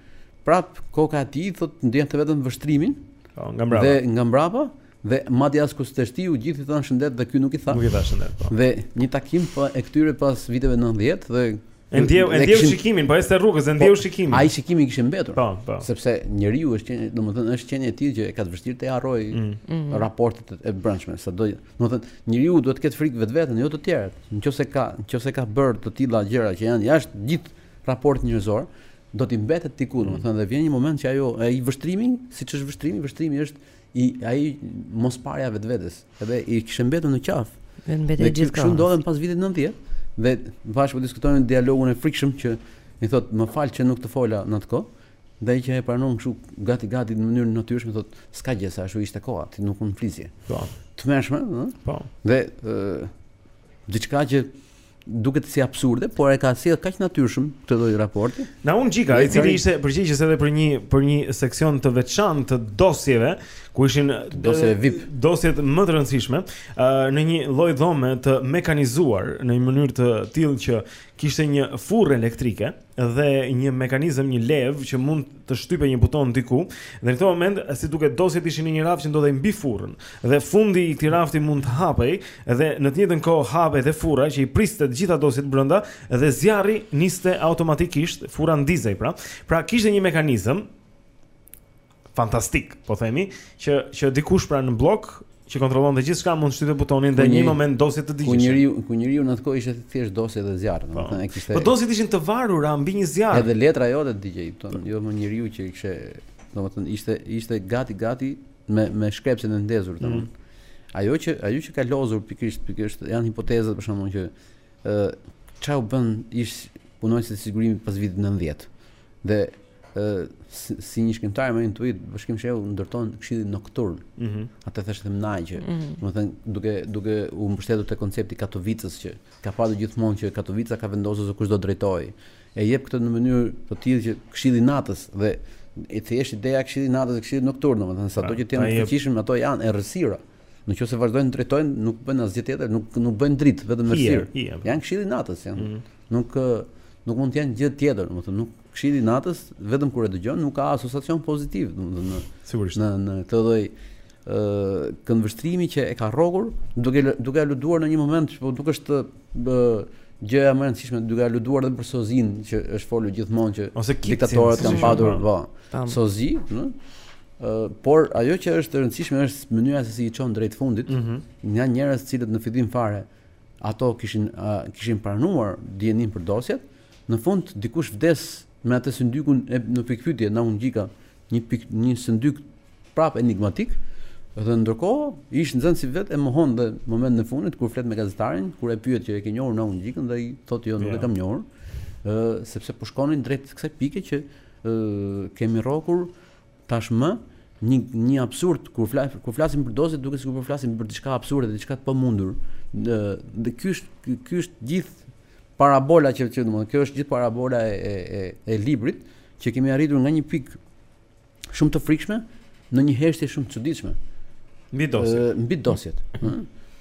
prapë koka e tij thotë ndjente vetëm vështrimin. Po, nga mbrapa. Dhe nga mbrapa, Dhe madje as kur teshtiu gjithë i thanë shëndet dhe ky nuk i tha. Nuk i tha shëndet, po. Dhe një takim po i këtyre pas viteve 90 dhe E ndjeu, e ndjeu shikimin, po ishte rrugës, e ndjeu po, shikimin. Ai shikimi kishte mbetur. Po, po. Sepse njeriu është qenë, domethënë është qenie e tillë që e ka të vështirë të harrojë mm. mm. raportet e brendshme, sado, domethënë njeriu duhet të ketë frikë vetveten, jo të tjerët. Nëse ka, nëse ka bërë të tilla gjëra që janë jashtë gjithë raportit njerëzor, do t'i mbetet diku, mm. domethënë dhe vjen një moment që ajo ai vështrimi, siç është vështrimi, vështrimi është i ai mosparja e vetvetes, edhe i kishte mbetur në qafë. Vetë mbetet gjithë kohë. Kështu ndodhen pas vitit 90 dhe bashkë po diskutonim dialogun e frikshëm që i thotë më fal që nuk të fola në atë kohë. Dhe ai që e pranon kështu gati gati në mënyrë të natyrshme thotë s'ka gjë se ashtu ishte koha, ti nuk mund flisje. Po. Tmerrshme, ëh? Po. Dhe ë diçka që Duket si absurde, por e ka sjellë kaq natyrshëm këtë lloj raporti. Naum Gjika, i cili ishte përgjegjës edhe për një për një seksion të veçantë të dosjeve, ku ishin dosjet VIP, dosjet më të rëndësishme, në një lloj dhome të mekanizuar në një mënyrë të tillë që kishte një furrë elektrike. dhe një mekanizëm, një levë që mund të shtypje një buton diku, dhe në këtë moment si duket dosjet ishin në një raft që ndodhej mbi furrën dhe fundi i këtij rafti mund të hapej dhe në të njëjtën kohë hapej dhe furra që i priste të gjitha dosjet brenda dhe zjarri niste automatikisht, furra ndizej pra. Pra kishte një mekanizëm fantastik, po themi, që që dikush pra në Bllok që kontrollonte gjithçka mund të shtypte butonin dhe një moment dosjet të digjen. Ku njeriu, ku njeriu në atë kohë ishte thjesht dosje dhe zjarr, po. domethënë e kishte. Po dosjet ishin të varura mbi një zjarr. Edhe letra jote digjej, po. jo më njeriu që kishte, domethënë ishte ishte gati gati me me shkrepsen e ndezur, domethënë. Mm. Ajo që ajo që ka lozur pikërisht pikërisht janë hipotezat për shkakun që Ça u bënë ish punonjësit e sigurimit pas vitit nëntëdhjetë dhe si një shkrimtar me intuitë Bashkim Shehu ndërton këshillin nokturn. Mm -hmm. Atë thashë them nai që, mm -hmm. domethënë duke duke u mbështetur te koncepti i Katovicës që ka patur gjithmonë që Katovica ka vendosur se kush do drejtojë. E jep këtë në mënyrë të tillë që këshilli i natës dhe thjesht ideja e këshillit të natës dhe këshillit nokturn, domethënë sado pra, që të jenë të fuqishëm ato janë errësira. Në qoftë se vazhdojnë të drejtojnë, nuk bëjnë asgjë tjetër, nuk nuk bëjnë dritë, vetëm errësirë. Po. Janë këshilli i natës, janë. Mm. Nuk nuk mund të jenë gjë tjetër, domethënë nuk këshilli i natës vetëm kur e dëgjon nuk ka asociacion pozitiv, domethënë sigurisht në në këtë lloj ë këndvështrimi që e ka rrokur, duke duke aluduar në një moment që po nuk është gjëja më e rëndësishme duke aluduar edhe për sozinë që është folur gjithmonë që diktatorët kanë patur, po. Sozi, ëh. por ajo që është e rëndësishme është mënyra se si i çon drejt fundit. Mm -hmm. Nga njerëz të cilët në fillim fare ato kishin a, kishin pranuar dijeninë për dosjet, në fund dikush vdes me atë syndykun e në pikëpyetje na u ngjika një pikë, një syndyk prapë enigmatik. Dhe ndërkohë, ish nxënësi vetë e mohon dhe momentin e fundit kur flet me gazetarin, kur e pyet që e ke njohur na u ngjikën dhe i thotë jo, nuk yeah. e kam njohur, ë sepse po shkonin drejt kësaj pike që ë kemi rrokur Tashmë, një një absurd kur fla, kur flasim për dosje duket sikur po flasim për diçka absurde, diçka të pamundur. Ë dhe kjo është kjo është gjithë parabola që që domethënë kjo është gjithë parabola e e e, e librit që kemi arritur nga një pikë shumë të frikshme në një heshtje shumë të çuditshme mbi dosjet. mbi dosjet. ë.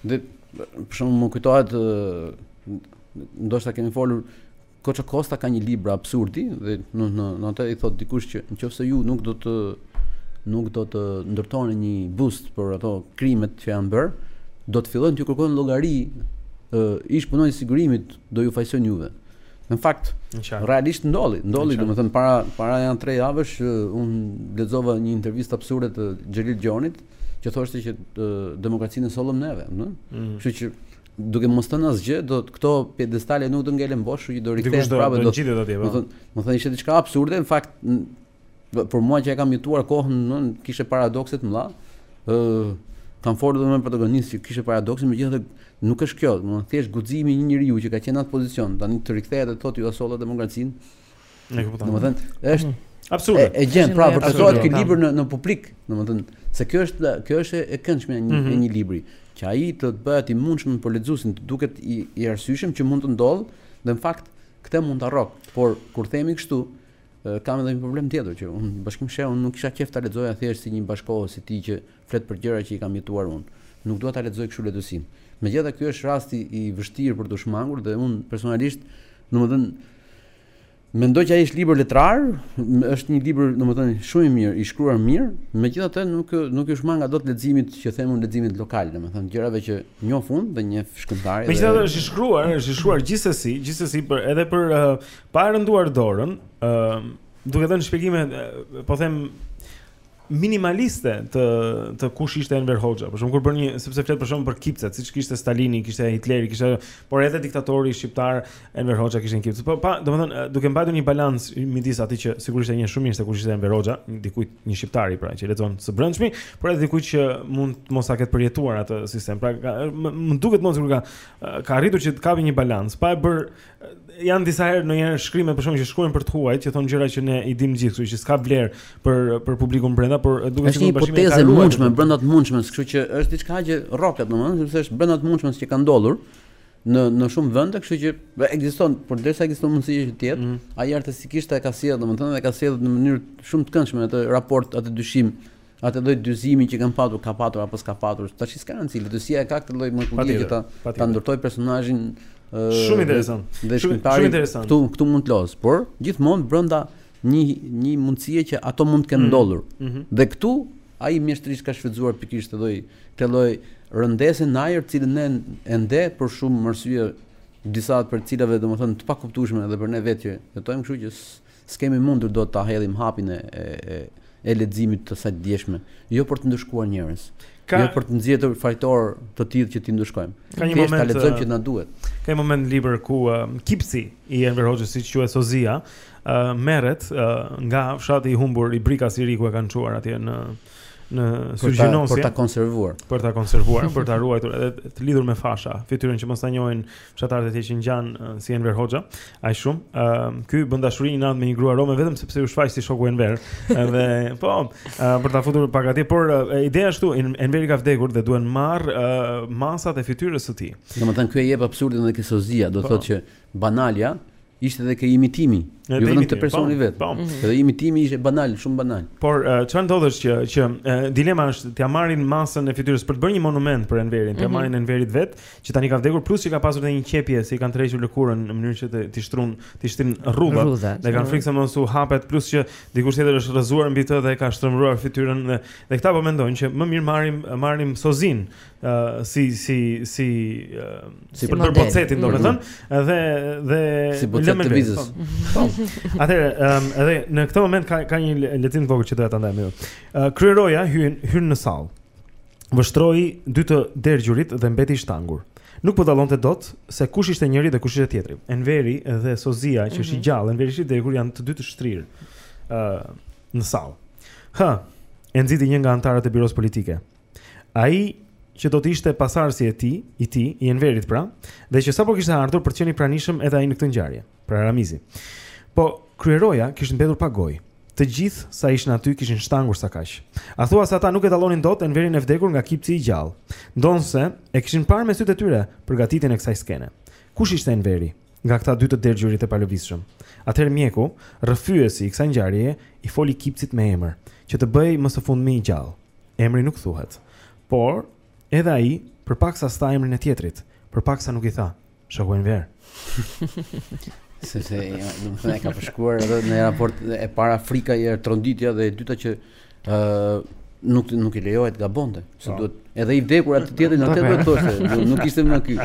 Dhe për shembull më kujtohet ë, ndoshta kemi folur Koço Kosta ka një libër absurdi dhe në në në atë i thotë dikush që nëse ju nuk do të nuk do të ndërtoni një bust për ato krimet që janë bërë, do të fillojnë t'ju kërkojnë llogari ish punonjësit e sigurimit do ju fajësojnë juve. Në fakt, realisht ndodhi, ndodhi, domethënë, para, para janë tre javësh, unë lexova një intervistë absurde të Xhelil Gjonit, që thoshte që demokracinë e sollëm neve, në? Mm. Që që duke mos thënë asgjë, do të këto piedestale nuk do ngelen bosh, kështu që do rikthehen prapë. Gjithë do të thonë, do thonë ishte diçka absurde, në fakt për mua që e kam jetuar kohën, kishte paradokse të mëdha. ë kam folur domethënë protagonist që kishte paradokse, megjithatë nuk është kjo, do të thonë thjesht guximi i një njeriu që ka qenë në atë pozicion, tani të rikthehet dhe thotë jua solla demokracinë, E kuptoj. Domethënë, është mm. Absurde. E, e gjen, pra vërtetohet ky libër në në publik, domethënë, se kjo është kjo është e këndshme e një, mm -hmm. një libri, që ai të të bëhet i mundshëm për lexuesin, të duket i, i arsyeshëm që mund të ndodhë, dhe në fakt këtë mund ta rrokë, por kur themi kështu, kam edhe një problem tjetër që unë Bashkim Shehun nuk kisha qejf ta lexoja thjesht si një bashkëkohës i tij që flet për gjëra që i kam jetuar unë. Nuk dua ta lexoj kështu letërsinë. Megjithatë ky është rasti i vështirë për të shmangur dhe unë personalisht, domethënë Mendoj që ai është libër letrar, është një libër, domethënë, shumë i mirë, i shkruar mirë, megjithatë nuk nuk iu shmanga dot leximit që them unë leximit lokal, domethënë, gjërave që njoh unë dhe një shkrimtari. Megjithatë është i shkruar, është i shkruar gjithsesi, gjithsesi për edhe për uh, pa rënduar dorën, ë uh, duke dhënë shpjegime, uh, po them minimaliste të të kush ishte Enver Hoxha, për shembull kur bën një, sepse flet për shembull për kipcat, siç kishte Stalini, kishte Hitleri, kishte, por edhe diktatori shqiptar Enver Hoxha kishte një kipcë. Po pa, domethënë, duke mbajtur një balancë midis atij që sigurisht e njeh shumë mirë se kush ishte Enver Hoxha, dikujt një shqiptari pra që lexon së brendshmi, por edhe dikujt që mund të mos ta ketë përjetuar atë sistem. Pra, më duket mua sikur ka ka arritur që të kapë një balancë, pa e bër janë disa herë ndonjëherë shkrime për shembull që shkruajnë për të huaj që thonë gjëra që ne i dimë gjithë, kështu që s'ka vlerë për për publikun brenda, por duket sikur Bashkimi ka hipotezë të mundshme brenda të mundshmes, kështu që është diçka që rroket domethënë sepse është brenda të mundshmes që ka ndodhur në në shumë vende, kështu që ekziston, por derisa ekziston mundësia që të jetë, mm -hmm. ai artistikisht e ka sjellë domethënë dhe e ka sjellë në mënyrë shumë të këndshme atë raport, atë dyshim Atë lloj dyzimi që kanë patur, ka patur apo s'ka patur, tash s'ka rëndësi. Letërsia e ka këtë lloj mrekullie që ta ta ndërtojë personazhin shumë interesant. Dhe shumë shumë interesant. Këtu këtu mund të lozë, por gjithmonë brenda një një mundësie që ato mund të kenë mhm. ndodhur. Mm -hmm. Dhe këtu ai mjeshtërisht ka shfrytzuar pikërisht këtë lloj këtë lloj rëndese në ajër, të cilën ne ende për shumë arsye disa prej të cilave domethënë të pakuptueshme edhe për ne vetë që jetojmë, kështu që S'kemi mundur dot ta hedhim hapin e e leximit të së djeshmes, jo për të ndëshkuar njerëz, ka... jo për të nxjerrë fajtorë të tillë që t'i ndëshkojmë. Ka një moment ta lexojmë që na duhet. Ka një moment në libër ku uh, kipci i Enver Hoxhës siç quhet sozia, uh, merret uh, nga fshati i humbur i Brikas i ri ku e kanë çuar atje në në Sygjinosi për ta konservuar, për ta konservuar, për ta ruajtur edhe të lidhur me fasha, fytyrën që mos ta njohin Fshatarët e tij që ngjan si Enver Hoxha, aq shumë. Ëm ehm, uh, ky bën dashuri një natë me një grua rome vetëm sepse u shfaq si shoku Enver. Edhe po, uh, për ta futur pak atje, por uh, ideja është këtu, Enveri ka vdekur dhe duhen marrë uh, masat e fytyrës së tij. Domethënë ky e jep absurdin dhe ke sozia, do po. të thotë që banalja ishte edhe ke imitimi, jo vetëm te personi vetë. Po. Mhm. Edhe imitimi ishte banal, shumë banal. Por çfarë ndodh është që që dilema është t'ia marrin masën e fytyrës për të bërë një monument për Enverin, t'ia mhm. marrin Enverit vetë, që tani ka vdekur plus që ka pasur edhe një qepje se i kanë tërhequr lëkurën në mënyrë që t'i, t'i shtrijnë, t'i shtrijnë rrudhat. Dhe kanë frikë se mos u hapet plus që dikush tjetër është rrëzuar mbi të dhe ka shtrembëruar fytyrën dhe dhe këta po mendojnë që më mirë marrim marrim sozinë, si si si si për për bocetin domethënë mm-hmm. dhe dhe si bocet të vizës. Po. Atëherë ëm edhe në këtë moment ka ka një lexim i vogël që doja ta ndaj me ju. Kryeroja hyn hyn në sallë. Vështroi dy të dergjurit dhe mbeti i shtangur. Nuk po dallonte dot se kush ishte njëri dhe kush ishte tjetri. Enveri dhe Sozia që është i mhm. gjallë, Enveri ishte kur janë të dy të shtrirë ë në sallë. Hë, e nxiti një nga anëtarët e byrosë politike. Ai që do të ishte pasardhësi e tij, i tij, i Enverit pra, dhe që sapo kishte ardhur për të qenë i pranishëm edhe ai në këtë ngjarje, pra Ramizi. Po kryeroja kishte mbetur pa gojë. Të gjithë sa ishin aty kishin shtangur sakaq. A thua se ata nuk e dallonin dot Enverin e vdekur nga kipci i gjallë, ndonëse e kishin parë me sytë e tyre përgatitjen e kësaj skene. Kush ishte Enveri? Nga këta dy të dergjurit e palëvizshëm. Atëherë mjeku, rrëfyesi i kësaj ngjarjeje, i foli kipcit me emër, që të bëhej, më së fundmi i gjallë. Emri nuk thuhet. Por, edhe ai, përpaksa s'tha emrin e tjetrit, përpaksa nuk i tha, shoku Enver. Sepse, ja, domethënë, ka përshkruar edhe në raport e para frika, tronditja dhe e dyta që ë nuk nuk i lejohej të gabonte, se po. duhet edhe i vdekur atë tjetrin atë do të thoshte, nuk ishte më ky.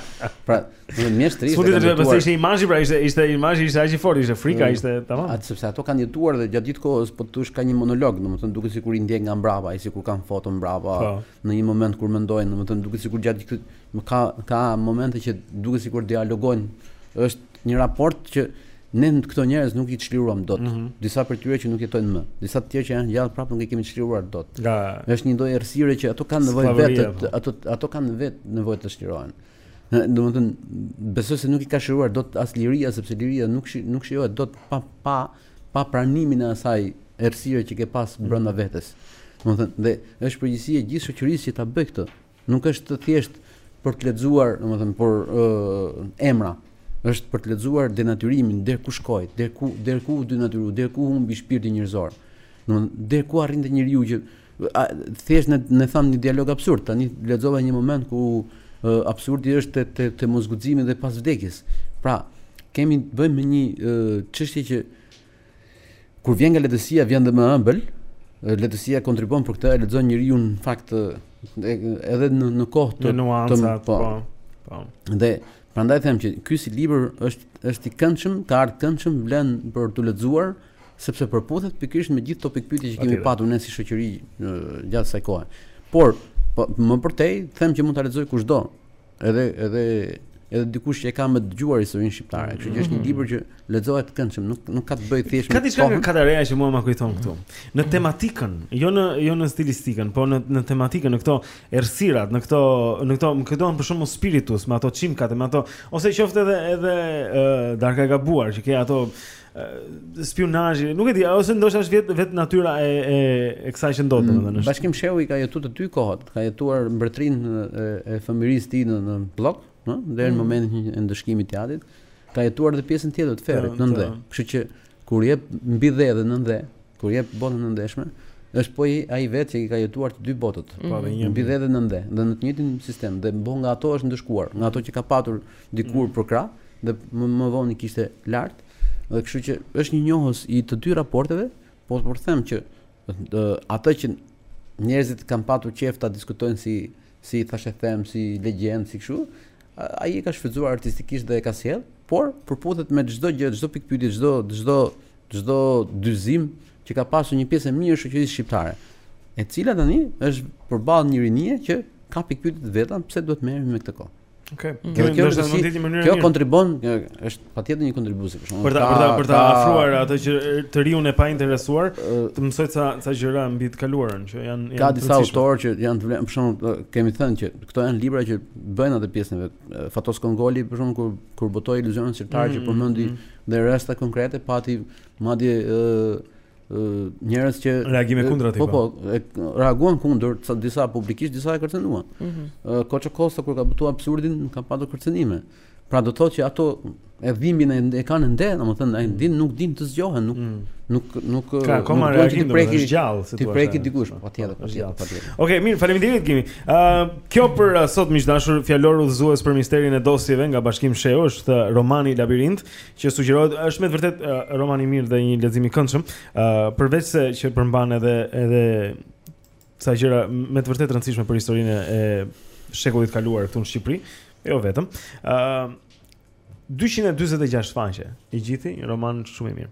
Pra, Me mjeshtëri. Sfundi të vetë ishte imazhi, pra ishte ishte imazhi ishte aq i fortë, ishte frika, mm. ishte tamam. Ata sepse ato kanë jetuar dhe gjatë gjithë kohës po tush ka një monolog, domethënë duket sikur i ndjek nga mbrapa, ai sikur kanë foto mbrapa po. në një moment kur mendojnë, domethënë duket sikur gjatë gjithë më ka ka momente që duket sikur dialogojnë. Është një raport që ne këto njerëz nuk i çliruam dot. Mm -hmm. Disa prej tyre që nuk jetojnë më, disa të tjerë që janë gjallë prapë nuk i kemi çliruar dot. Nga... Është një lloj errësire që ato kanë nevojë vetë, ato ato kanë vetë nevojë të çlirohen. Ë, domethënë, besoj se nuk i ka çliruar dot as liria, sepse liria nuk shi, nuk shijohet dot pa pa pa pranimin e asaj errësire që ke pas mm. brenda vetes. Domethënë, dhe është përgjegjësi e gjithë shoqërisë që ta bëjë këtë. Nuk është thjesht për të lexuar, domethënë, por ë emra është për të lexuar denatyrimin deri ku shkoi, deri ku deri ku u denatyru, deri ku humbi shpirtin njerëzor. Domethënë, deri ku arrinte njeriu që Thjesht ne thamë një dialog absurd. Tani lexova një moment ku absurdi është te te te mosguximi dhe pas vdekjes. Pra, kemi të bëjmë me një çështje që kur vjen nga letërsia vjen dhe më ëmbël, letërsia kontribuon për këtë, e lexon njeriu në fakt edhe në në kohë të të po. po. Po. Dhe prandaj them që ky si libër është është i këndshëm, të vjen këndshëm vlen për t'u lexuar, sepse përputhet pikërisht me gjithë ato pikëpyetje që kemi patur ne si shoqëri gjatë kësaj kohe. Por po, më përtej them që mund ta lexojë kushdo. Edhe edhe edhe dikush që e ka me të dëgjuar historinë shqiptare, kështu që është një mhm. libër që lexohet këndshëm, nuk nuk ka të bëjë thjesht me. Ka diçka nga Kadareja që mua më kujton këtu. Në tematikën, jo në jo në stilistikën, por në në tematikën, në këto errësirat, në këto në këto më kujton për shembull Spiritus, me ato çimkat, me ato ose qoftë edhe edhe uh, Darka e gabuar që ka ato spiunazhi, nuk e di, ose ndoshta është vetë vetë natyra e e, e kësaj që ndodh mm, domethënë. Bashkim Shehu i ka jetuar të dy kohët, ka jetuar mbretërinë e, e fëmijërisë së tij në, në Bllok, ëh, deri në mm. momentin e ndëshkimit të atit, ka jetuar edhe pjesën tjetër të ferrit, nën dhe. Kështu që kur jep mbi dhe dhe nën dhe, kur jep botën e nëndheshme, është po ai vetë që i ka jetuar të dy botët, mm. mbi dhe dhe nën dhe, dhe në të njëjtin sistem dhe mbo nga ato është ndëshkuar, nga ato që ka patur dikur për krah dhe më, më vonë i kishte lart. Dhe kështu që është një njohës i të dy raporteve, por them që dhe, atë që njerëzit kanë patur qejf ta diskutojnë si si thashethem, si legjendë, si kështu, ai e ka shfrytzuar artistikisht dhe e ka sjellë, por përputhet me çdo gjë, çdo pikëpyetje, çdo çdo çdo dyzim që ka pasur një pjesë e mirë e shoqërisë shqiptare, e cila tani është përballë një rinie që ka pikëpyetje të veta pse duhet të merremi me këtë kohë. Okay. Kjo kjo është si, një mënyrë. Kjo kontribon është patjetër një kontribut për shembull. Për ta për ta për ta afruar atë që të riun e painteresuar, të mësojë ca ca gjëra mbi të kaluarën që janë janë Ka disa autorë që janë të vlen, për shembull kemi thënë që këto janë libra që bëjnë atë pjesën e vet. Fatos Kongoli për shembull kur kur botoi Iluzione në sirtar që mm, përmendi mm. dhe raste konkrete pati madje njerëz që reaguan kundra tij. Po po, po e, reaguan kundër, disa publikisht, disa e kërcënuan. Ëh. Mm -hmm. Koço Kosta kur ka botuar Absurdin, ka patur kërcënime. Pra do të thotë që atë dhimbjen e, e kanë ende, domethënë ai din nuk din të zgjohen, nuk mm. nuk nuk ka akoma reagim të preki gjallë, si ti preki dikush, patjetër, po, patjetër, patjetër. Po, Okej, mirë, faleminderit Gimi. Ë, uh, kjo për uh, sot miq dashur, Fjalor udhëzues për misterin e dosjeve nga Bashkim Shehu është romani labirint, që sugjerohet është me të vërtetë uh, roman i mirë dhe një lexim i këndshëm. Ë uh, përveç se që përmban edhe edhe ca gjëra me të vërtetë të rëndësishme për historinë e shekullit të kaluar këtu në Shqipëri, jo vetëm. Ë uh, 246 faqe i gjithi, një roman shumë i mirë.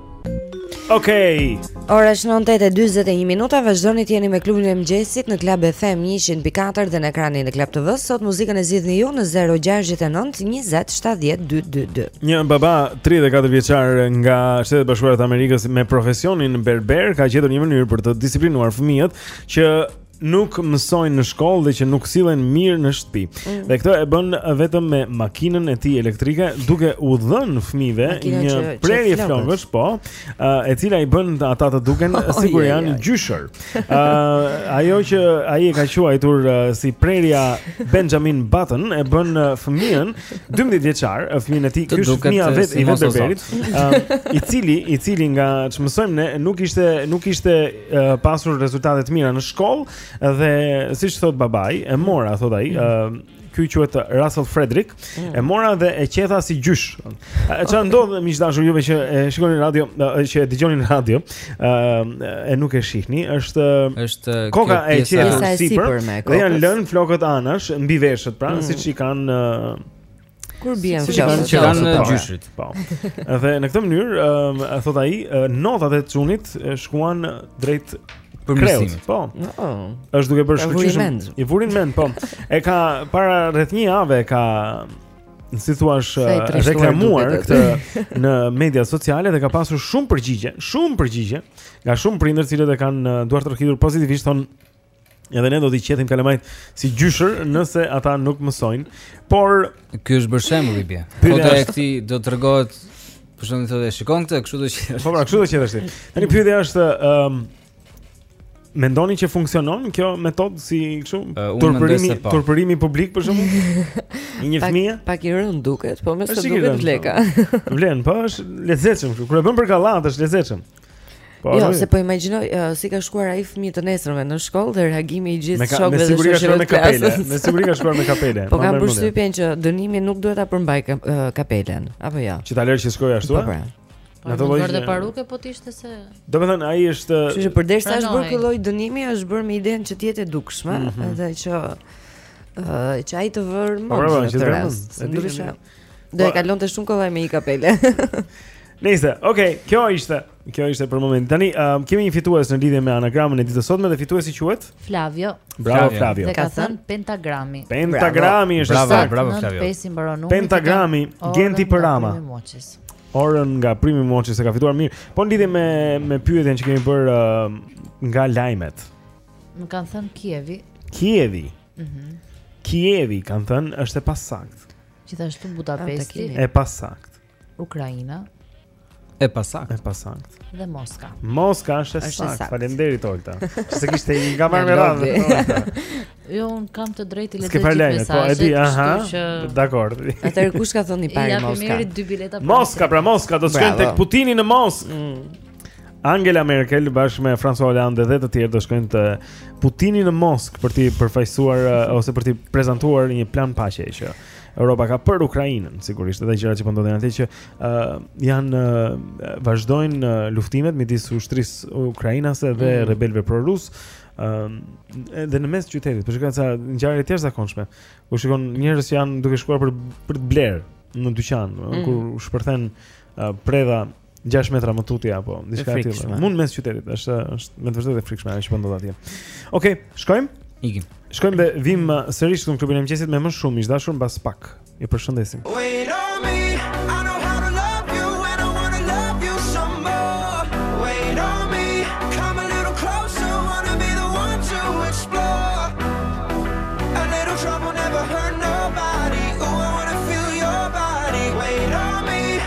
Okej. Okay. Ora është 9:41 minuta, vazhdoni të jeni me klubin e mëngjesit në Club FM 104 dhe në ekranin e Club TV. Sot muzikën e zgjidhni ju në 069 20 70 222. Një baba 34 vjeçar nga Shtetet e Bashkuara të Amerikës me profesionin berber ka gjetur një mënyrë për të disiplinuar fëmijët që nuk mësojnë në shkollë dhe që nuk sillen mirë në shtëpi. Mm. Dhe këtë e bën vetëm me makinën e tij elektrike, duke u dhënë fëmijëve një prerje flokësh, po, uh, e cila i bën ata të duken oh, sikur janë gjyshër. Ë uh, ajo që ai e ka quajtur uh, si prerja Benjamin Button e bën uh, fëmijën 12 vjeçar, fëmijën e tij, ky është fëmija vetë i vetë berberit, uh, i cili i cili nga ç'mësojmë ne nuk ishte nuk ishte pasur rezultate të mira në shkollë dhe siç thotë babai, e mora thotë ai, mm. ky quhet Russell Frederick, mm. e mora dhe e qetha si gjysh. Ça ndodh miq të dashur juve që e shikoni në radio, që e dëgjoni në radio, e nuk e shihni, është është koka e qethur sipër. Dhe janë lënë flokët anash mbi veshët, pra mm. siç i kanë Kur bien si çfarë që kanë gjyshërit. Po. Dhe në këtë mënyrë, um, thotë ai, notat e çunit shkuan drejt përmirësimit. Po. Oh. Është duke bërë shkëlqyshëm. I vuri mend, po. E ka para rreth një jave e ka si thua reklamuar këtë në media sociale dhe ka pasur shumë përgjigje, shumë përgjigje nga shumë prindër të cilët e kanë duartrokitur pozitivisht thonë Edhe ne do t'i qethim kalamajtë si gjyshër nëse ata nuk mësojnë. Por ky është bërë shembull i bie. Po do e ti do tregohet për shembull thotë shikon këtë, kështu do të qeth. Po pra, kështu do të qeth ty. Tani pyetja është ë um, mendoni që funksionon kjo metodë si kështu? Uh, turpërimi, po. turpërimi publik për shembull? I një fëmijë? Pak, pak i rëndë duket, po më se duket vleka. Vlen, po është lezetshëm kështu. Kur e bën për gallatë është lezetshëm. Po, jo, se po imagjinoj uh, si ka shkuar ai fëmijë të nesërmen në shkollë dhe reagimi i gjithë shokëve dhe shoqërisë me kapele. Me siguri ka shkuar me kapele. Po kam përshtypjen që dënimi nuk duhet ta përmbajë kapelen, apo jo? Që ta lërë që shkojë ashtu? Po, pra. Po, në të llojit. Por paruke po të ishte se. Do të thënë ai është Që përderisa është bërë ky lloj dënimi, është bërë me idenë që të jetë e dukshme mhm. dhe që që ai të vërë mend të rrasë. Ndryshe, Do e po- kalonte shumë kollaj me një kapele. Nëse, okay, kjo ishte, kjo ishte për momentin. Tani um, kemi një fitues në lidhje me anagramën e ditës së sotme dhe fituesi quhet Flavio. Bravo Flavio. Dhe ka thënë pentagrami. Pentagrami është saktë. Bravo Flavio. 5 i mbaron numrin. Pentagrami Genti për Rama. Orën nga Primi Moçi se ka fituar mirë. Po në lidhje me me pyetjen që kemi bërë uh, nga lajmet. Më kanë thënë Kievi. Kievi. Mhm. Mm Kievi kanë thënë është e pasaktë. Gjithashtu Budapesti e pasaktë. Ukraina e pasaktë. E pasaktë. Dhe Moska. Moska është e saktë. Faleminderit Olta. Se kishte një nga më radhë. Jo, un kam të drejtë të lexoj gjithë mesazhet. Po, e di, aha. Dakor. Atëherë kush ka thënë i pari Moska? Ja kemi dy bileta. Moska, pra Moska do të shkojnë tek Putini në Moskë. Mm. Angela Merkel bashkë me François Hollande dhe të tjerë do shkojnë te Putini në Moskë për të përfaqësuar eh, ose për të prezantuar një plan paqeje që Europa ka për Ukrainën, sigurisht edhe gjërat që po ndodhin atje që uh, janë uh, vazhdojnë uh, luftimet midis ushtrisë ukrainase dhe mm. rebelëve prorus. Ëm uh, dhe në mes qytetit, po shikon ca ngjarje të jashtëzakonshme. Ku shikon njerëz që janë duke shkuar për për të bler në dyqan, mm. kur shpërthen uh, predha 6 metra më tutje apo diçka e tillë. Mu në mes qytetit, është është me të vërtetë e frikshme ajo që po ndodh atje. Okej, okej, shkojmë? Ikim. Shkojmë dhe vim uh, sërish këtu në klubin e mëngjesit me më shumë ish dashur mbas pak. Ju përshëndesim. Wait on me.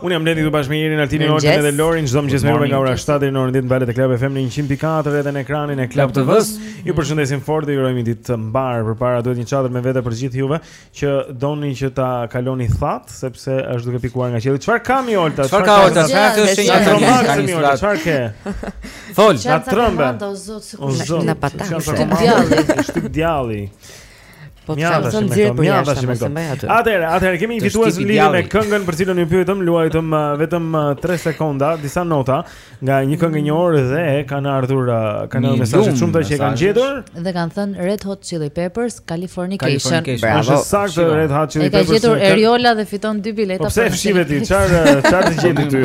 Unë jam Blendi këtu bashkë me Irin, Altinin, Oltën dhe Lorin, çdo mëngjes me juve nga ora 7 deri në orën 10 në valët e Club FM në 104 edhe në ekranin e Club TV-s. Ju përshëndesim fort dhe ju urojmë ditë të mbarë. Përpara duhet një çadër me vete për gjithë juve që doni që ta kaloni thatë sepse është duke pikuar nga qielli. Çfarë ka mi Olta? Çfarë ka Olta? Çfarë ka është një trombaxhi mi Olta? Çfarë ke? Fol, na trembe. O zot, sikur na patak. Shtypi djalli. Shtypi djalli. Po të kam thënë nxirre përjashta mos e mbaj aty. Atëherë, atëherë kemi një fitues në lidhje me këngën për cilën ju pyetëm, luajtëm uh, vetëm 3 uh, sekonda, disa nota nga një këngë e njohur dhe kanë ardhur uh, kanë ardhur mesazhe shumta që e kanë gjetur dhe kanë thënë Red Hot Chili Peppers Californication. Bravo. Është saktë Red Hot Chili Peppers. E ka gjetur Eriola dhe fiton dy bileta. Po pse fshihe ti? Çfarë çfarë të gjeti ty?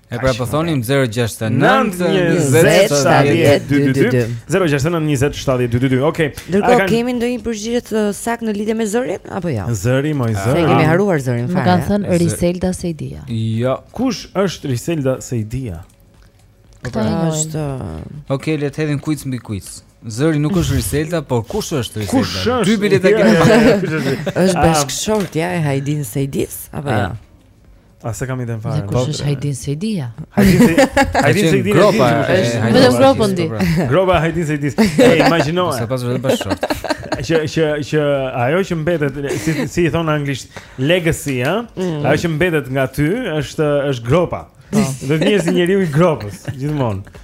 E pra po thonim 069 20 069 Okej. Ndërkohë kemi ndonjë përgjigje të saktë në lidhje me zërin apo jo? Zëri moj zëri. Se kemi harruar zërin fare. Më kanë thënë Riselda Sejdia. Jo. Kush është Riselda Sejdia? Këta e është... Uh, Okej, le të hedhim kujtës mbi kujtës. Zëri nuk është Riselda, por kush është Riselda? Kush është? Dy bileta kemi. Është bashkëshortja e Hajdin Sejdisë apo jo? A s'e kam idenë fare. Kush është Hajdin Sejdia? Hajdin Sejdia. Hajdin Sejdia. Gropa. Vetëm gropën di. Gropa Hajdin Sejdisë. E imagjino. Sa pas vetëm pas short. Që që që ajo që mbetet si si i thon anglisht legacy, ha? Mm. Ajo që mbetet nga ty është është gropa. Po. Do të jesh njeriu i gropës gjithmonë.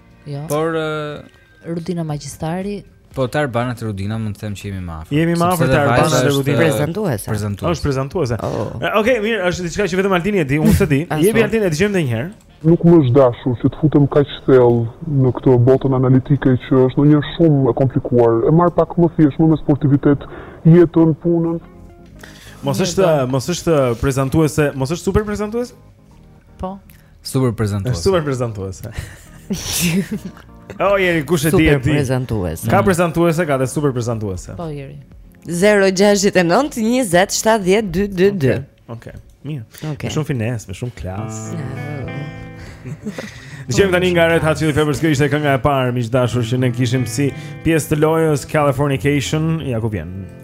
Jo. Por uh, Rudina Magjistari Po të Arbana, te Rudina mund të them që jemi më afër. Jemi më afër te Arbana, te Rudina. Prezantuese. Prezantuese. Është prezantuese. Oh. Okej, okay, mirë, është diçka që vetëm Altini e di, unë s'e di. Jepi Altini, e dëgjojmë edhe një herë. Nuk më është dashur që të futem kaq thellë në këtë botën analitike që është ndonjëherë shumë e komplikuar. E marr pak më thjesht, më me sportivitet jetën, punën. Mos është, mos është prezantuese, mos është super prezantuese? Po. Super prezantuese. Është super prezantuese. oh, jeri, kush e di e di. Super prezantuese. Ka prezantuese, ka dhe super prezantuese. Po, jeri. 069 20 70 222. Ok. Mirë. Okay. Me shumë finesë, me shumë klas. Dëgjojmë tani nga Red Hot Chili Peppers, kjo ishte kënga e parë miq të dashur që ne kishim si pjesë të lojës Californication, ja ku vjen.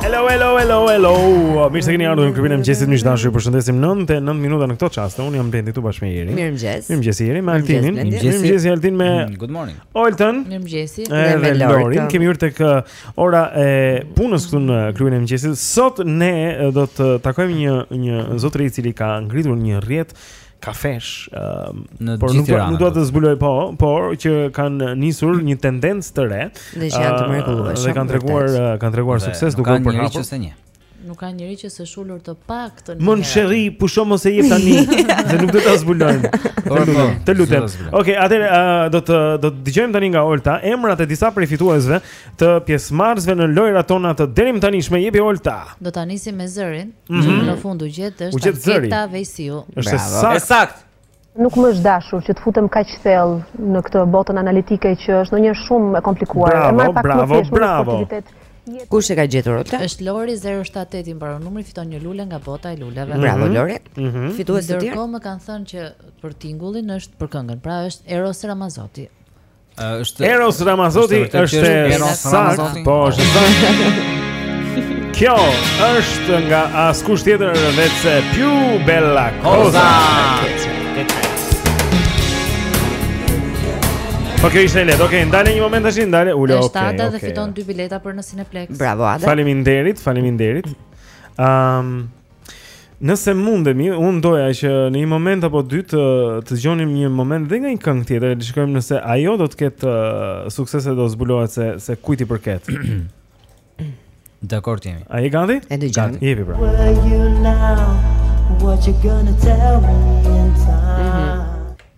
Hello, hello, hello, hello Mirë se keni ardhur në klubin e mëngjesit Miq të dashur, përshëndesim 9 e 9 minuta në këto çaste Unë jam Blendi këtu bashkë me Jerin Mirëmëngjes Mirëmëngjes Jeri, me Altinin Mirëmëngjes mëngjes Altin me mm, Good morning Oltën Mirëmëngjesi Dhe me Lorin Kemi hyrë tek ora e punës këtu në klubin e mëngjesit Sot ne do të takojmë një, një zotëri i cili ka ngritur një rrjet kafesh, në por nuk nuk dua ta zbuloj po, por që kanë nisur një tendencë të re. Dhe që janë të mrekullueshme. Dhe kanë treguar kanë treguar sukses duke u përhapur. Nuk ka njeri që s'e ka shijuar të paktën. Mon cheri, pusho mos e jep tani, se nuk do ta zbulojmë. Të lutem, të lutem. Okej, atëherë do të do të dëgjojmë tani nga Olta emrat e disa prej fituesve të pjesëmarrësve në lojërat tona të derimëtanishme jepi Olta. Do ta nisim me zërin, mm -hmm. në fund u gjet është Anketa zëri. Vejsiu. Është saktë. Sakt. Nuk më është dashur që të futem kaq thellë në këtë botën analitike që është ndonjëherë shumë e komplikuar. Bravo, e marr pak bravo, më bravo. Kush e ka gjetur Olta? Është Lori 078 i mbaron numri fiton një lule nga bota e luleve. Mhm. Bravo Lori. Mm -hmm. Fitues të tjerë. Ndërkohë më kanë thënë që për tingullin është për këngën. Pra është Eros Ramazoti. Është Eros Ramazoti është Eros Ramazoti. Po, është saktë. Kjo është nga askush tjetër veçse Piu Bella Cosa. Po kjo ishte e lehtë. Okej, ndale një moment tash, ndale. Ule, okej. Është Ada dhe fiton dy bileta për në Cineplex. Bravo Ada. Faleminderit, faleminderit. Ehm, um, Nëse mundemi, unë doja që në një moment apo dy të të dëgjonim një moment dhe nga një këngë tjetër, të shikojmë nëse ajo do të ketë uh, suksese do zbulohet se se kujt i përket. Dakord jemi. A je gati? E dëgjojmë. Jepi pra. What you gonna tell me in time? Mm -hmm.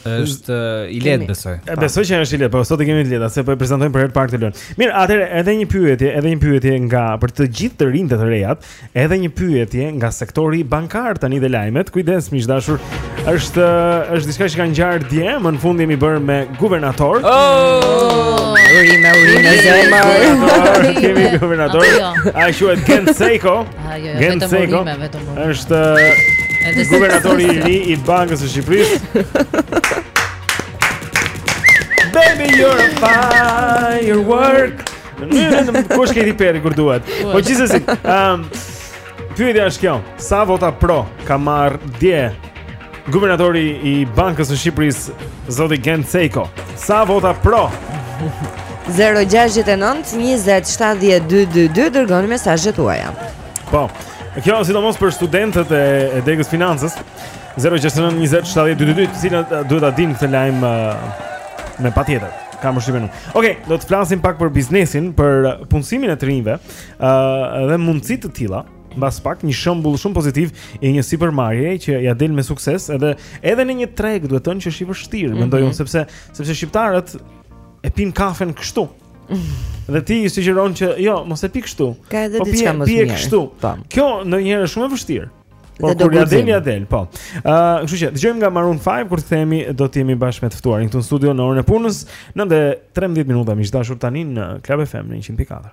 Është i lehtë besoj. E besoj që është i lehtë, por sot e kemi të lehtë, se po e prezantojmë për herë të parë këtë lojë. Mirë, atëherë edhe një pyetje, edhe një pyetje nga për të gjithë të rinjtë të rejat, edhe një pyetje nga sektori bankar tani dhe lajmet. Kujdes miq dashur, është është diçka që ka ngjarë dje, më në fund jemi bërë me guvernator. Oh! Urime, urime zemër. Kemi guvernator. Jo. Ai quhet Gent Sejko. Ah, jo, jo, Gent vetëm Sejko, urime, vetëm urime. Është Edhe se- guvernatori i ri i Bankës së Shqipërisë. Baby you're a firework. Në mënyrën e ku është Katy Perry kur duhet. Po gjithsesi, ëm pyetja është kjo, sa vota pro ka marrë dje Guvernatori i Bankës së Shqipërisë, zoti Gent Sejko, sa vota pro? 069 20 70 222 dërgoni mesazhet tuaja. Po. Kjo është sidomos për studentët e, e degës financës. 069 20 70 222, të cilët eh, duhet ta dinë këtë lajm eh, me patjetër. Kam përshtypjen unë. Okej, okay, do të flasim pak për biznesin, për punësimin e të rinjve, ë uh, eh, dhe mundësi të tilla. Mbas pak një shembull shumë pozitiv i një sipërmarrje që ia del me sukses edhe edhe në një treg, duhet thënë që është i vështirë, mm -hmm. mendoj mhm. unë sepse sepse shqiptarët e pin kafen kështu. Dhe ti i sugjeron që jo, mos e pi kështu. Ka edhe po diçka më të mirë. Po kështu. Tam. Kjo ndonjëherë është shumë e vështirë. Po kur ia del, ia del, po. Ë, uh, kështu që dëgjojmë nga Maroon 5 kur të kthehemi do të jemi bashkë me të ftuarin këtu në studio në orën e punës, 9 e 13 minuta miq dashur tani në Club FM në 104.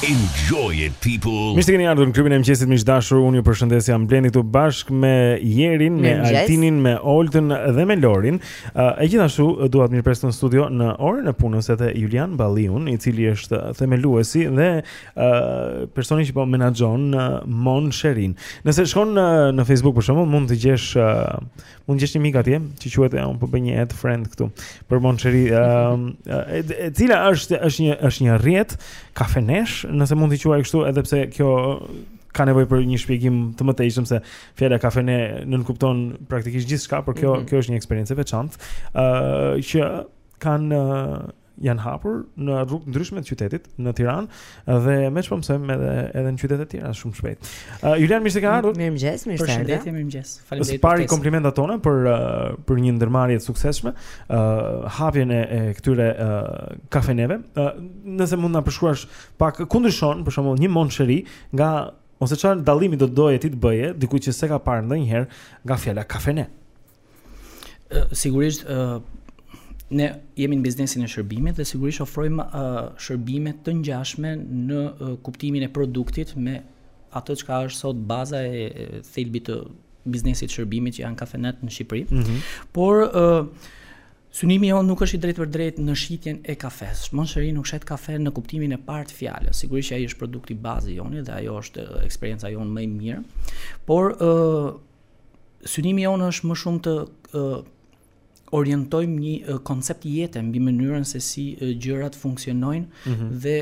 Enjoy it people. Mirë se keni ardhur në klubin e mëngjesit miq dashur. Unë ju përshëndes jam Blendi këtu bashkë me Jerin, me Altinin, me Oltën dhe me Lorin. Uh, e gjithashtu dua të mirëpres në studio në orën e punës edhe Julian Balliun, i cili është themeluesi dhe uh, personi që po menaxhon uh, Mon Cheri-n. Nëse shkon uh, në Facebook për shembull, mund të gjesh uh, Mund të gjesh një mik atje, që quhet e po bëj një add friend këtu për Mon Cheri, ehm, e, e cila është është një është një rrjet kafenesh, nëse mund t'i quaj kështu, edhe pse kjo ka nevojë për një shpjegim të mëtejshëm se fjala kafene nënkupton praktikisht gjithçka, por kjo mm -hmm. kjo është një eksperiencë e veçantë, ë uh, që kanë uh, janë hapur në rrugë të ndryshme të qytetit, në Tiranë dhe me ç'po mësojmë edhe edhe në qytete të tjera shumë shpejt. Uh, Julian mirë se ke ardhur. Mirëmëngjes, mirë se erdhe. Përshëndetje, mirëmëngjes. Faleminderit. Së pari komplimentat tona për uh, për një ndërmarrje të suksesshme, uh, hapjen e, e këtyre uh, kafeneve. Uh, nëse mund na përshkruash pak ku ndryshon për shembull një Mon Cheri nga ose çfarë dallimi do të doje ti të bëje dikujt që s'e ka parë ndonjëherë nga fjala kafene. Sigurisht, ne jemi në biznesin e shërbimit dhe sigurisht ofrojmë shërbime të ngjashme në kuptimin e produktit me atë çka është sot baza e thelbit të biznesit të shërbimit që janë kafenet në Shqipëri. Mm -hmm. Por Synimi jonë nuk është i drejtpërdrejtë në shitjen e kafes. Monsheri nuk shet kafe në kuptimin e parë të fjalës. Sigurisht që ai është produkti bazë i joni dhe ajo është eksperienca jonë më e mirë. Por ë uh, synimi jonë është më shumë të orientojmë një koncept jete mbi mënyrën se si gjërat funksionojnë mm -hmm. dhe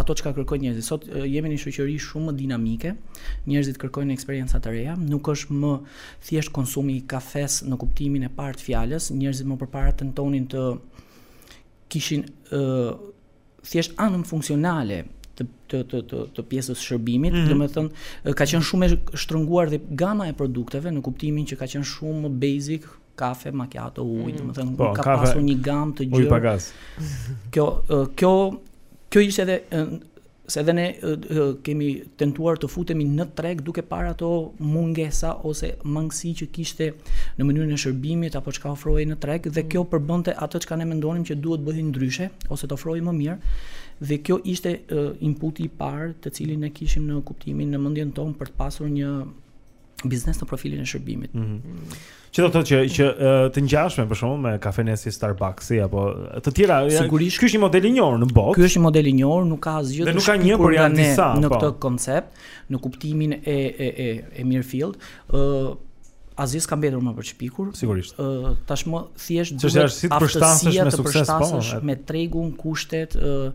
ato çka kërkojnë njerëzit. Sot jemi në një shoqëri shumë më dinamike. Njerëzit kërkojnë eksperienca të reja, nuk është më thjesht konsumi i kafes në kuptimin e parë të fjalës. Njerëzit më përpara tentonin të kishin thjesht anën funksionale të të të të, të pjesës shërbimit, mm -hmm. domethënë ka qenë shumë e shtrënguar dhe gama e produkteve në kuptimin që ka qenë shumë basic, kafe, macchiato, ujë, mm -hmm. domethënë po, ka kafe, pasur një gamë të gjerë. Ujë pa gaz. Kjo kjo kjo ishte edhe se edhe ne kemi tentuar të futemi në treg duke parë ato mungesa ose mangësi që kishte në mënyrën e shërbimit apo çka ofrohej në treg dhe kjo përbënte atë çka ne mendonim që duhet bëhej ndryshe ose të ofrohej më mirë dhe kjo ishte uh, inputi i parë të cilin ne kishim në kuptimin në mendjen tonë për të pasur një biznes në profilin e shërbimit. Mm -hmm. Që do të thotë që që të ngjashme për shembull me kafene si Starbucks apo të tjera, sigurisht ky është një model i njohur në botë. Ky është një model i njohur, nuk ka asgjë të shpikur por janë disa në po. këtë po. koncept, në kuptimin e e e e mirëfilltë, ë uh, asgjë s'ka mbetur më për t'u shpikur. Sigurisht. Ë uh, tashmë thjesht duhet të dish të përshtatesh me sukses po, me tregun, kushtet ë uh,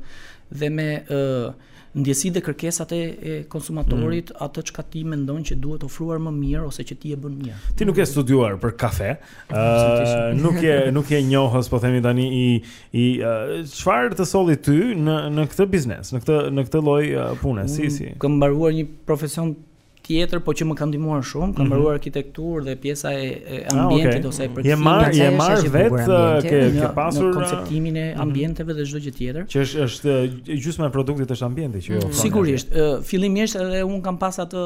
dhe me ë uh, Ndjesitë dhe kërkesat e konsumatorit, mm. atë çka ti mendon që duhet ofruar më mirë ose që ti e bën mirë. Ti nuk ke studiuar për kafe, ë uh, nuk je nuk je njohës, po themi tani i i çfarë uh, të solli ty në në këtë biznes, në këtë në këtë lloj uh, pune, si si. Kam mbaruar një profesion tjetër, po që më ka ndihmuar shumë, kam mbaruar mm -hmm. arkitekturë dhe pjesa e, e ah, ambientit ah, okay. ose e përkthimit. Je marr, je marr vetë ke ke pasur në konceptimin e mhm. ambienteve dhe çdo gjë tjetër. Që është është gjysma e produktit është ambienti që jo. Mm -hmm. Sigurisht, fillimisht edhe unë kam pas atë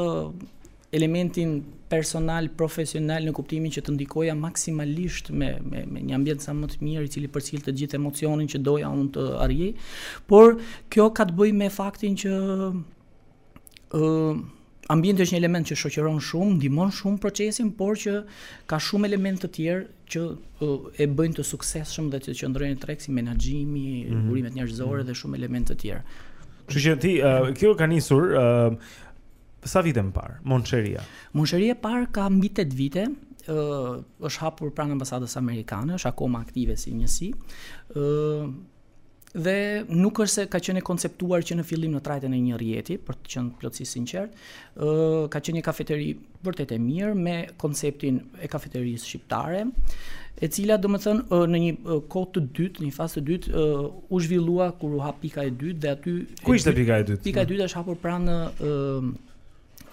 elementin personal, profesional në kuptimin që të ndikoja maksimalisht me me me një ambient sa më të mirë, i cili përcjell të gjithë emocionin që doja unë të arrija. Por kjo ka të bëjë me faktin që ë Ambienti është një element që shoqëron shumë, ndihmon shumë procesin, por që ka shumë elementë të tjerë që e bëjnë të suksesshëm dhe të qëndrojnë në treg si menaxhimi, mm -hmm. burimet njerëzore mm -hmm. dhe shumë elementë të tjerë. Kështu që ti uh, kjo ka nisur ë uh, sa vite më parë, Moncheria. Moncheria e parë ka mbi 8 vite, ë uh, është hapur pranë ambasadës amerikane, është akoma aktive si njësi. ë uh, dhe nuk është se ka qenë e konceptuar që në fillim në trajtën e një rrjeti, për të qenë plotësisht sinqert, ë ka qenë një kafeteri vërtet e mirë me konceptin e kafeterisë shqiptare, e cila domethënë në një kohë të dytë, në një fazë të dytë, u zhvillua kur u hap pika e dytë dhe aty... Ku ishte pika e dytë? Pika e dytë është hapur pranë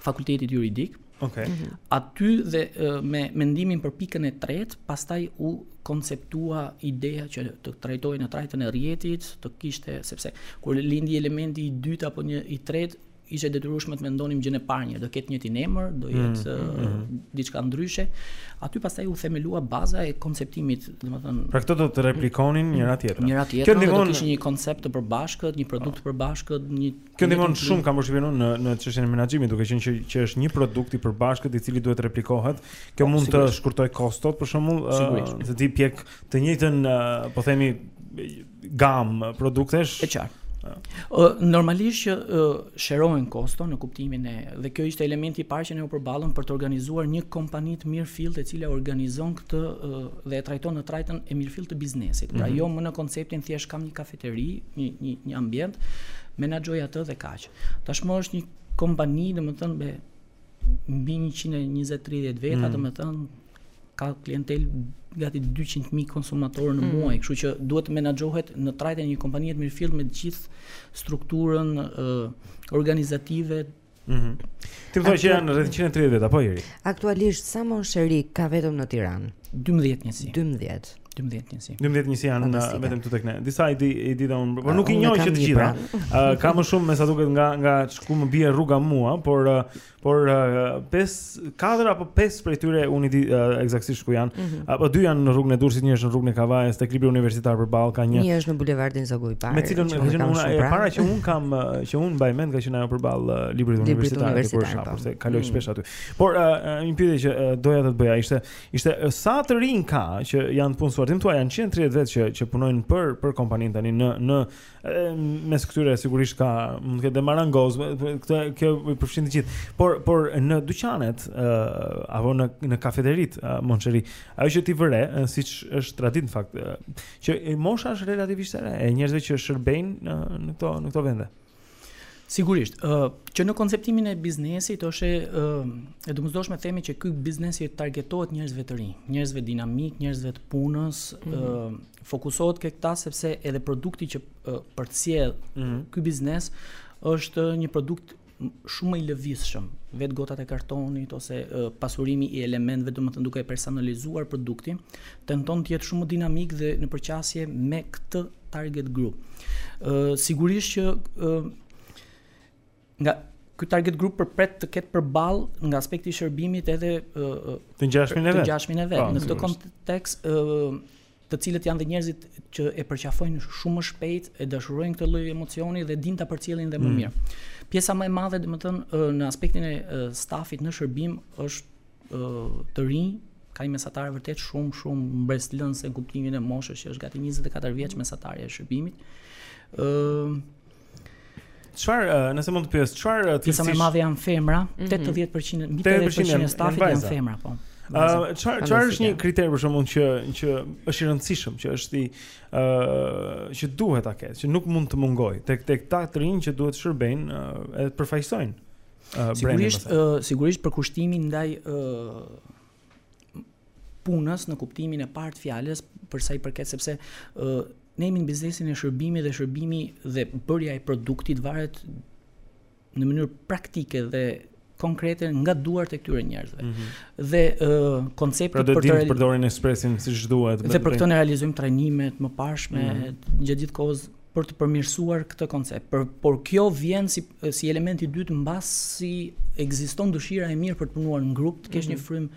fakultetit juridik. Okej. Aty edhe me mendimin për pikën e tretë, pastaj u konceptua ideja që të trajtohej në trajtën e rrjetit, të kishte sepse kur lindi elementi i dytë apo një i tretë, ishte detyrueshme të mendonim gjënë e parë një, do ketë të njëjtin emër, do mm, jetë mm, mm, mm. diçka ndryshe. Aty pastaj u themelua baza e konceptimit, domethënë. Pra këto do të replikonin njëra tjetrën. Njëra tjetrën do të kishin një koncept të përbashkët, një produkt të përbashkët, një Kjo ndihmon shumë kam përshtypjen unë në në çështjen e menaxhimit, duke qenë që që është një produkt i përbashkët i cili duhet të replikohet. Kjo po, mund të shkurtojë kostot për shembull, se ti pjek të njëjtën, po themi gamë produktesh. E qartë. Ë normalisht që sherohen kosto në kuptimin e dhe kjo ishte elementi i parë që ne u përballëm për të organizuar një kompani të mirëfilltë e cila organizon këtë dhe e trajton në trajtën e mirëfilltë të biznesit. Pra mhm. jo më në konceptin thjesht kam një kafe teri, një një një ambient, menaxhoj atë dhe kaq. Tashmë është një kompani, domethënë me mbi 120-30 veta, mm. domethënë ka klientelë gati 200.000 konsumatorë në mm. muaj, kështu që duhet të menaxhohet në trajtën e një kompanie të mirëfilltë me të gjithë strukturën uh, organizative Mhm. Ti më the që janë rreth 130 veta po heri? Aktualisht sa Moncheri ka vetëm në Tiranë? 12 njësi. 12. 12 njësi. 12 njësi janë në, vetëm këtu tek ne. Disa i di i di dhe unë, por ah, nuk i njoh që të gjitha. Pra. Ka më shumë me sa duket nga nga ku më bie rruga mua, por por 5 katër apo pesë prej tyre unë e di uh, eksaktësisht ku janë. Mm -hmm. Apo dy janë në rrugën e Durrësit, një është në rrugën e Kavajës te libri universitar përballë ka një. Një është në bulevardin Zogu i Parë. Me cilën unë kam unë pra. para që un kam që un mbaj mend ka qenë ajo përballë uh, librit universitar, universitar për shkak po. se kaloj mm. shpesh aty. Por uh, uh një pyetje që uh, doja të të bëja ishte ishte uh, sa të rinj ka që janë punësuar ti më the janë 130 vetë që që punojnë për për kompaninë tani në në mes këtyre sigurisht ka mund të ketë marangozë, këtë kjo i përfshin të gjithë. Por por në dyqanet uh, apo në në kafeteritë uh, Moncheri, ajo që ti vë re, uh, siç është traditë në fakt, uh, që mosha është relativisht e re, e njerëzve që shërbejnë në në këto në këto vende. Sigurisht, ë që në konceptimin e biznesit është e ë e domosdoshme të themi që ky biznes i targetohet njerëzve të rinj, njerëzve dinamikë, njerëzve të punës, ë mm -hmm. fokusohet tek ta sepse edhe produkti që përcjell mm -hmm. ky biznes është një produkt shumë i lëvizshëm, vetë gotat e kartonit ose uh, pasurimi i elementëve, domethënë duke e personalizuar produktin, tenton të jetë shumë dinamik dhe në përqasje me këtë target group. Ë uh, sigurisht që ë uh, nga ky target group pret të ketë përballë nga aspekti i shërbimit edhe uh, të ngjashmin e vet. Të ngjashmin e vet. Po, në këtë kontekst ë uh, të cilët janë dhe njerëzit që e përqafojnë shumë më shpejt, e dashurojnë këtë lloj emocioni dhe dinë ta përcjellin dhe më mm. mirë. Pjesa më e madhe, domethënë, në aspektin e stafit në shërbim është të rinj, ka një mesatare vërtet shumë shumë mbresëlënëse në kuptimin e moshës që është gati 24 vjeç mm. mesatarja e shërbimit. ë uh, Çfar, uh, nëse mund të pyes, çfarë uh, cilësish? Pjesa më e madhe janë femra, 80% mhm. mbi 80% e stafit janë femra, po. Ë çfarë çfarë është një kriter për shembull që që është i rëndësishëm, që është i ë uh, që duhet ta ketë, që nuk mund të mungojë tek këta të rinj që duhet të shërbejnë uh, edhe të përfaqësojnë uh, sigurisht uh, sigurisht përkushtimi ndaj uh, punës në kuptimin e parë të fjalës për sa i përket sepse uh, ne jemi në biznesin e shërbimit dhe shërbimi dhe bërja e produktit varet në mënyrë praktike dhe konkrete nga duart e këtyre njerëzve. Mm -hmm. Dhe ë uh, koncepti pra për të realizuar përdorin ekspresin siç duhet. Dhe për këtë ne realizojmë trajnimet mëparshme mm -hmm. gjatë gjithë kohës për të përmirësuar këtë koncept. Për, por kjo vjen si, si element i dytë mbasi ekziston dëshira e mirë për të punuar në grup, të kesh mm -hmm. një mhm. frymë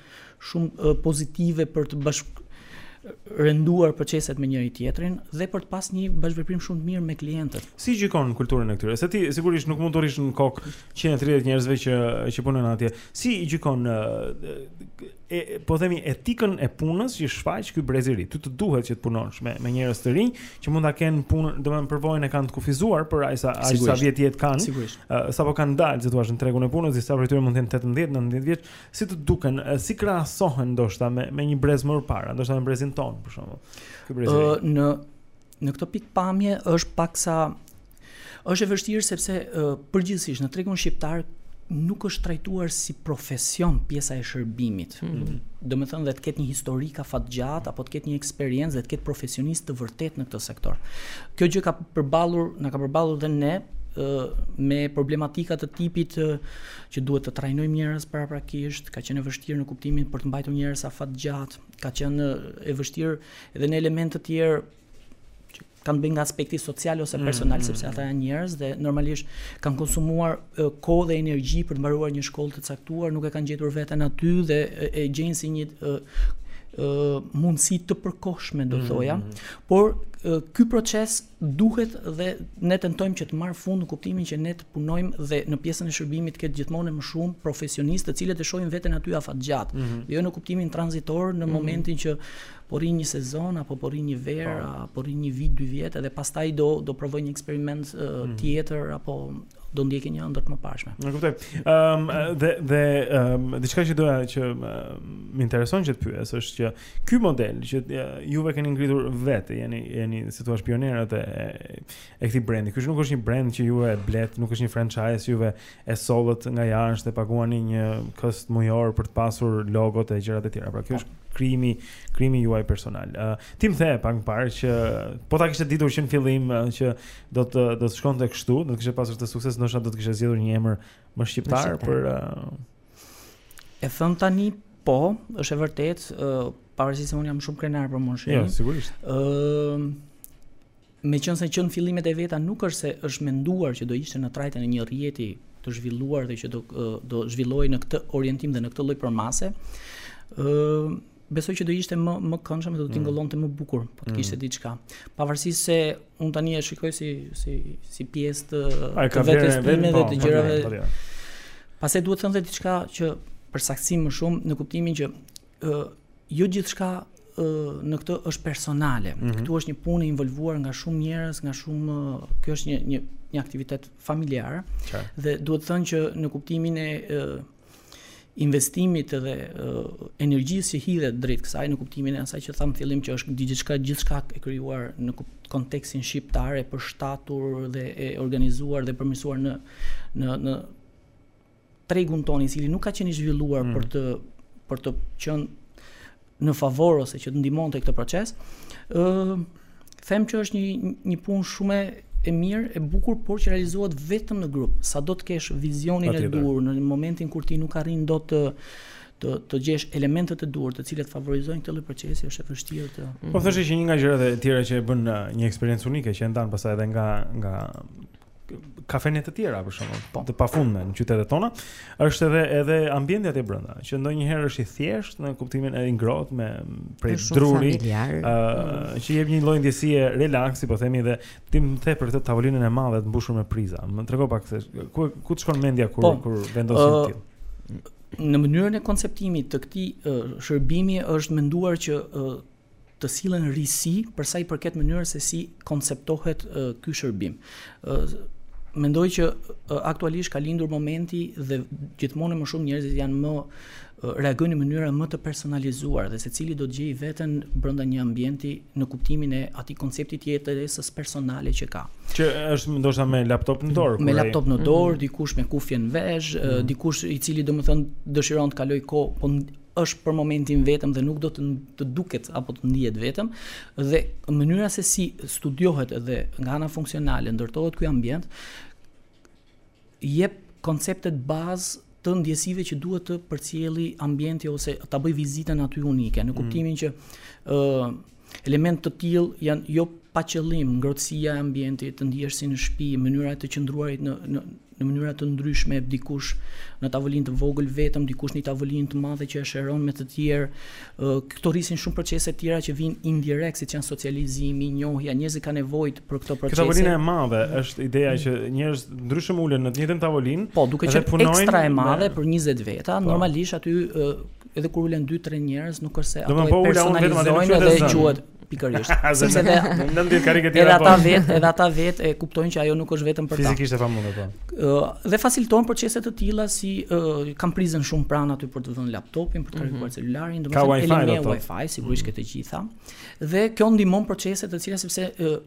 shumë pozitive për të bashkërenduar proceset me njëri-tjetrin dhe për të pas një bashkëveprim shumë të mirë me klientët. Si e gjykon kulturën e këtyre? Se ti sigurisht nuk mund të rrish në kokë 130 njerëzve që që punojnë atje. Si e gjykon e po themi etikën e punës që shfaq ky brez i ri. Ty të duhet që të punosh me me njerëz të rinj që mund ta kenë punën, domethënë përvojën e kanë të kufizuar për aq sa aq sa vjet jetë kanë. Sigurisht. Uh, sapo kanë dalë, si thua, në tregun e punës, disa prej tyre mund të jenë 18, 19 vjeç, si të duken, uh, si krahasohen ndoshta me me një brez më parë, ndoshta me brezin tonë për shembull. Ky brez. Uh, në në këtë pikëpamje është paksa Është e vështirë sepse përgjithësisht në tregun shqiptar nuk është trajtuar si profesion pjesa e shërbimit. Mm -hmm. Domethënë dhe të ketë një historik afatgjatë apo të ketë një eksperiencë dhe të ketë profesionistë të vërtetë në këtë sektor. Kjo gjë ka përballur, na ka përballur dhe ne me problematika të tipit që duhet të trajnojmë njerëz paraprakisht, ka qenë e vështirë në kuptimin për të mbajtur njerëz afatgjatë, ka qenë e vështirë edhe në elementë të tjerë kanë të bëjnë nga aspekti social ose mm, personal, mm, sepse mm, ata janë njerëz dhe normalisht kanë konsumuar kohë dhe energji për të mbaruar një shkollë të caktuar, nuk e kanë gjetur veten aty dhe e gjejnë si një mundësi të përkohshme do thoja, mm -hmm. por ky proces duhet dhe ne tentojmë që të marrë fund në kuptimin që ne të punojmë dhe në pjesën e shërbimit të ketë gjithmonë më shumë profesionistë të cilët e shohin veten aty afatgjatë. Mm -hmm. Jo në kuptimin tranzitor në mm -hmm. momentin që Po rri një sezon apo po rri një verë, po. a po rri një vit, dy vjet, edhe pastaj do do provoj një eksperiment uh, mm -hmm. tjetër apo do ndjek një ëndërr të mëparshme. E kuptoj. Ëm um, dhe dhe ëm um, diçka që doja që um, më intereson që të pyes është që ky model që juve keni ngritur vetë, jeni jeni si thua pionierët e e këtij brendi. Ky nuk është një brend që juve e bletë, nuk është një franchise juve e sollët nga jashtë e paguani një kosto mujore për të pasur logot e gjërat e tjera. Pra kjo është krijimi, krijimi juaj personal. Ë uh, ti më the pak më parë që po ta kishe ditur që në fillim uh, që do të do të shkonte kështu, do të kishte pasur këtë sukses, ndoshta do të kishe zgjedhur një emër më shqiptar për uh... e them tani po, është e vërtetë, uh, pavarësisht se unë jam shumë krenar për Mon Cheri. Jo, sigurisht. Ë uh, Meqenëse që në fillimet e veta nuk është se është menduar që do ishte në trajtën e një rrjeti të zhvilluar dhe që do do zhvillohej në këtë orientim dhe në këtë lloj përmase, ë besoj që do ishte më më këndshëm dhe do mm. tingëllonte më bukur, po të mm. kishte diçka. Pavarësisht se unë tani e shikoj si si si pjesë të të vetes time dhe po, të gjërave. Pastaj duhet të them diçka që për saktësim më shumë në kuptimin që Ë uh, jo gjithçka në këtë është personale. Mm -hmm. Këtu është një punë e involvuar nga shumë njerëz, nga shumë kjo është një një një aktivitet familjar. Qartë. Dhe duhet thënë që në kuptimin e investimit dhe uh, energjisë që hidhet drejt kësaj në kuptimin e asaj që thamë fillim që është diçka gjithçka e krijuar në kontekstin shqiptar e përshtatur dhe e organizuar dhe përmirësuar në në në tregun tonë i cili nuk ka qenë i zhvilluar mm. për të për të qenë në favor ose që të ndihmonte këtë proces, ë uh, them që është një një punë shumë e mirë, e bukur, por që realizohet vetëm në grup. Sado të kesh vizionin e duhur në momentin kur ti nuk arrin dot të të të gjesh elementët e duhur të cilët favorizojnë këtë lloj procesi është e vështirë të. Po thoshe që një nga gjërat e tjera që e bën uh, një eksperiencë unike që e ndan pastaj edhe nga nga kafene të tjera për shembull, po. të pafundme në qytetet tona, është edhe edhe ambienti aty brenda, që ndonjëherë është i thjeshtë në kuptimin e ngrohtë me prej druri, ë uh, që jep një lloj ndjesie relaksi, po themi dhe ti më the për këtë tavolinën e madhe të mbushur me priza. Më trego pak se ku ku të shkon mendja kur po, kur vendos uh, ti. Në mënyrën e konceptimit të këtij uh, shërbimi është menduar që uh, të sillen risi për sa i përket mënyrës se si konceptohet ky shërbim. Mendoj që aktualisht ka lindur momenti dhe gjithmonë më shumë njerëzit janë më reagojnë në mënyrë më të personalizuar dhe secili do të gjejë veten brenda një ambienti në kuptimin e atij koncepti të jetës personale që ka. Që është ndoshta me laptop në dorë. Me laptop në dorë, mm -hmm. dikush me kufje në vesh, mm -hmm. dikush i cili domethënë dëshiron të kalojë kohë, po është për momentin vetëm dhe nuk do të të duket apo të ndihet vetëm dhe mënyra se si studiohet dhe nga ana funksionale ndërtohet ky ambient jep konceptet bazë të ndjesive që duhet të përcjelli ambienti ose ta bëjë vizitën aty unike në mm. kuptimin mm. që ë uh, Elementë të tillë janë jo pa qëllim, ngrohtësia e ambientit, të ndihesh si në shtëpi, mënyra e të qëndruarit në në në mënyra të ndryshme, dikush në tavolinë të vogël vetëm, dikush në tavolinë të madhe që e shëron me të tjerë. Këto rrisin shumë procese të tjera që vijnë indirekt, siç janë socializimi, njohja, njerëzit kanë nevojë për këto procese. Kjo tavolina e madhe është ideja që njerëz të ndryshëm ulen në të njëjtën tavolinë. Po, duke qenë ekstra e madhe për 20 veta, po. normalisht aty Edhe kur ulen 2-3 njerëz, nuk është se ato e po personalizojnë edhe e quhet pikërisht. Sepse edhe 19 karrige të tjera. Edhe ata po. vetë, edhe ata vetë e kuptojnë që ajo nuk është vetëm për ta. Fizikisht e pamundur po. Ëh, dhe faciliton procese të tilla si uh, kam prizën shumë pranë aty për të vënë laptopin, për të mhm. karikuar mm -hmm. celularin, domethënë elimi i Wi-Fi, sigurisht mm -hmm. këto të gjitha. Dhe kjo ndihmon procese të cilat sepse uh,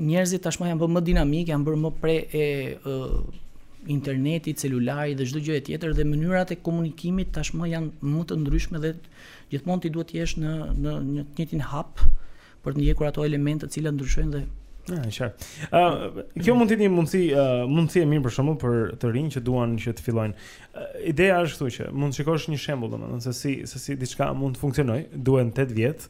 Njerëzit tashmë janë bërë më dinamikë, janë bërë më pre e internetit, celularit dhe çdo gjëje tjetër dhe mënyrat e komunikimit tashmë janë më të ndryshme dhe gjithmonë ti duhet të jesh në në një të njëjtin hap për të ndjekur ato elemente të cilat ndryshojnë dhe Ah, qartë. Ë, uh, kjo mund të jetë një mundësi, uh, mundësi e mirë për shembull për të rinj që duan që të fillojnë. Uh, ideja është këtu që mund të shikosh një shembull domethënë se si se si diçka mund të funksionojë, duhen 8 vjet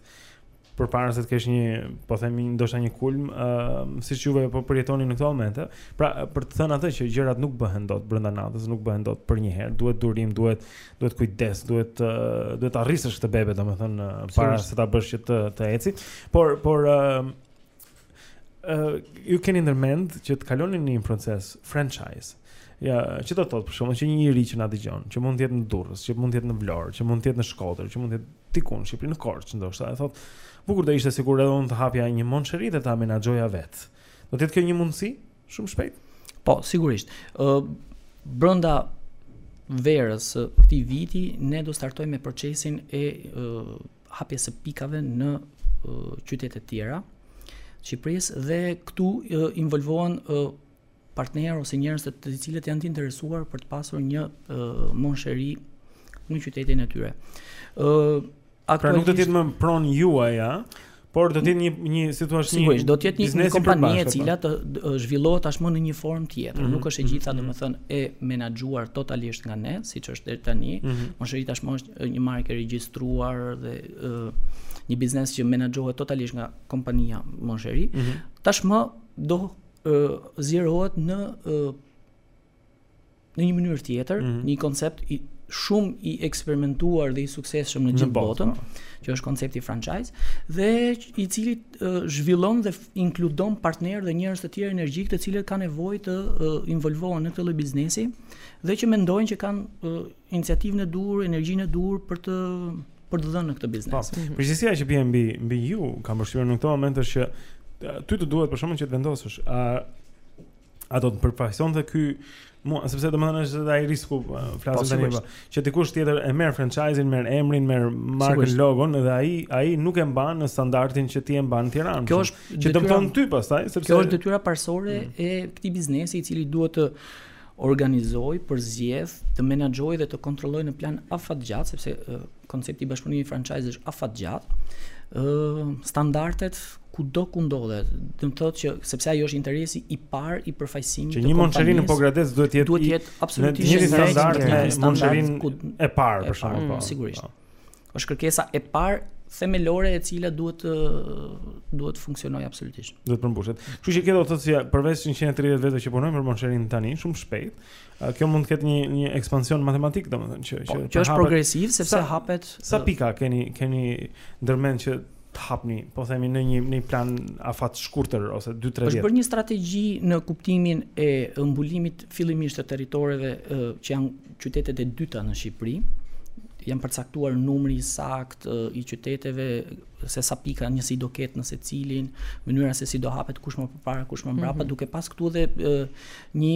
përpara se të kesh një, po themi, ndoshta një kulm, ë uh, siç juve po përjetoni në këto momente. Pra, për të thënë atë që gjërat nuk bëhen dot brenda natës, nuk bëhen dot për një herë, duhet durim, duhet duhet kujdes, duhet uh, duhet ta rrisësh këtë bebe, domethënë uh, para se ta bësh që të të eci. Por por uh, ë uh, ju keni ndërmend që të kaloni në një proces franchise. Ja, që do të thotë për shembull që një i ri që na dëgjon, që mund të jetë në Durrës, që mund të jetë në Vlorë, që mund të jetë në Shkodër, që mund të jetë diku në Shqipëri në Korçë, ndoshta e thotë, bukur do ishte sikur edhe unë të hapja një Mon Cheri dhe ta menaxhoja vetë. Do të jetë kjo një mundësi shumë shpejt. Po, sigurisht. ë uh, brenda verës së këtij viti ne do startojmë me procesin e uh, hapjes së pikave në qytete të tjera të Shqipërisë dhe këtu involvohen partnerë ose njerëz të të cilët janë të interesuar për të pasur një Monsheri në qytetin e tyre. Ë pra nuk do të jetë më pronë juaja, por do të jetë një një si thua një Sigurisht, do të jetë një kompani e cila do zhvillohet tashmë në një formë tjetër. Mhm, nuk është e mhm, gjitha, mhm. domethënë, e menaxhuar totalisht nga ne, siç është deri tani. Monsheri tashmë është një markë e regjistruar dhe ë një biznes që menaxhohet totalisht nga kompania Monsheri, mm -hmm. tashmë do ë zgjerohet në ë në një mënyrë tjetër, mm -hmm. një koncept shumë i eksperimentuar dhe i suksesshëm në gjithë botën, po. që është koncepti franchise dhe i cili zhvillon dhe inkludon partnerë dhe njerëz të tjerë energjik, të cilët kanë nevojë të involvohen në këtë lloj biznesi dhe që mendojnë që kanë iniciativën e duhur, energjinë e duhur për të për të dhënë në këtë biznes. Po. Mhm. Përgjegjësia që bie mbi mbi ju, kam përshtypjen në këtë moment është që ty të duhet për shembull që të vendosësh, a a do të përfaqësonte ky mua, sepse domethënë është dhe ai risku flasim tani po. Që dikush tjetër e merr franchise-in, merr emrin, merr markën, logon dhe ai ai nuk e mban në standardin që ti e mban në Tiranë. Gjë që të dëmton ty pastaj, sepse kjo është detyra parësore mm. e këtij biznesi i cili duhet të organizojë, përzgjedhë, të menaxhojë dhe të kontrollojë në plan afatgjatë, sepse koncepti i bashkëpunimit franchise është afatgjatë, ë standardet kudo ku ndodhet. Domethënë që sepse ai është interesi i parë i përfaqësimit të kompanisë. Që një Monsheri në Pogradec duhet të jetë duhet të jetë absolutisht një standard me Monsherin e parë për shkak të. Po. Sigurisht. Po. Është kërkesa e parë themelore e cila duhet të duhet të funksionojë absolutisht. Duhet të përmbushet. Kështu që kjo do të thotë se përveç 130 vetave që punojnë për Monsherin tani shumë shpejt, kjo mund të ketë një një ekspansion matematik domethënë që po, që që është progresiv sepse sa, hapet sa pika keni keni ndërmend që të hapni, po themi në një në një plan afatshkurtër ose 2-3 vjet. Është bërë një strategji në kuptimin e mbulimit fillimisht të territoreve që janë qytetet e dyta në Shqipëri, janë përcaktuar numri i saktë i qyteteve, se sa pika njësi do ketë në secilin, mënyra se si do hapet kush më përpara, kush më mbrapa, mm -hmm. duke pas këtu dhe një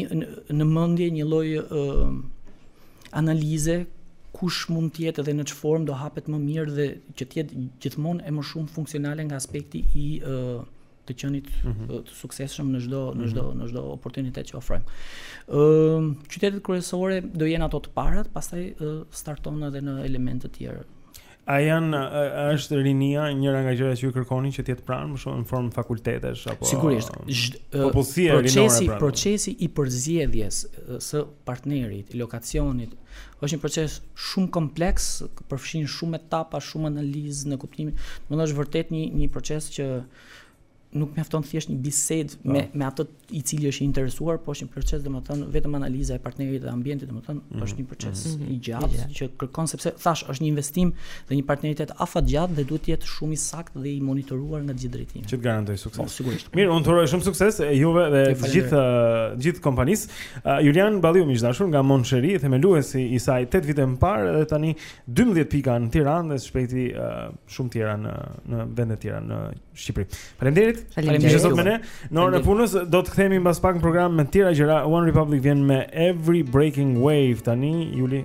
në mendje një lloj analize kush mund të jetë dhe në ç'formë do hapet më mirë dhe që të jetë gjithmonë e më shumë funksionale nga aspekti i të qenit mm -hmm. të suksesshëm në çdo në çdo mhm. në çdo oportunitet që ofrojmë. Ë uh, qytetet kryesore do jenë ato të parat, pastaj uh, starton edhe në elemente të tjerë. A janë a është rinia njëra nga gjërat që ju kërkoni që të jetë pranë, më shumë në formë fakultetesh apo Sigurisht. Popullsia rinore procesi, pra. Procesi i përzgjedhjes së partnerit, lokacionit, Është një proces shumë kompleks, përfshin shumë etapa, shumë analizë në kuptimin. Domethënë është vërtet një një proces që nuk mjafton thjesht një bisedë po. me me atë i cili është i interesuar, por është një proces domethënë vetëm analiza e partnerit dhe ambientit domethënë mm -hmm. është një proces mm -hmm. i gjatë yeah. që kërkon sepse thashë është një investim dhe një partneritet afatgjatë dhe duhet të jetë shumë i saktë dhe i monitoruar nga të gjithë drejtimet. Që të garantojë sukses. Po, sigurisht. Mirë, unë uroj shumë suksese juve dhe të gjithë gjithë kompanisë. Uh, Julian Balliu miq të dashur nga Mon Cheri, themeluesi i saj 8 vite më parë dhe tani 12 pika në Tiranë dhe shpejti uh, shumë tjera në në vende të tjera në Shqipëri. Faleminderit. Faleminderit sot me ne. Në orën e punës do të kthehemi mbas pak në program me të tjera gjëra. One Republic vjen me Every Breaking Wave tani Juli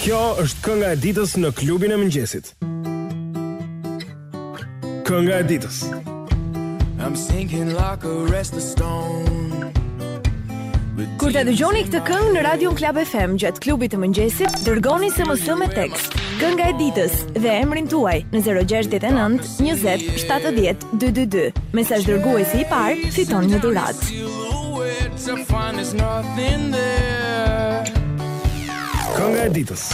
Kjo është kënga e ditës në klubin e mëngjesit. Kënga e ditës. I'm sinking like a rest of stone. Kur të dëgjoni këtë këngë në Radio Club FM gjatë klubit të mëngjesit, dërgoni SMS me tekst. Kënga e ditës dhe emrin tuaj në 069 20 70 222 Mesazhdërguesi i parë fiton një dhuratë. Kënga e ditës.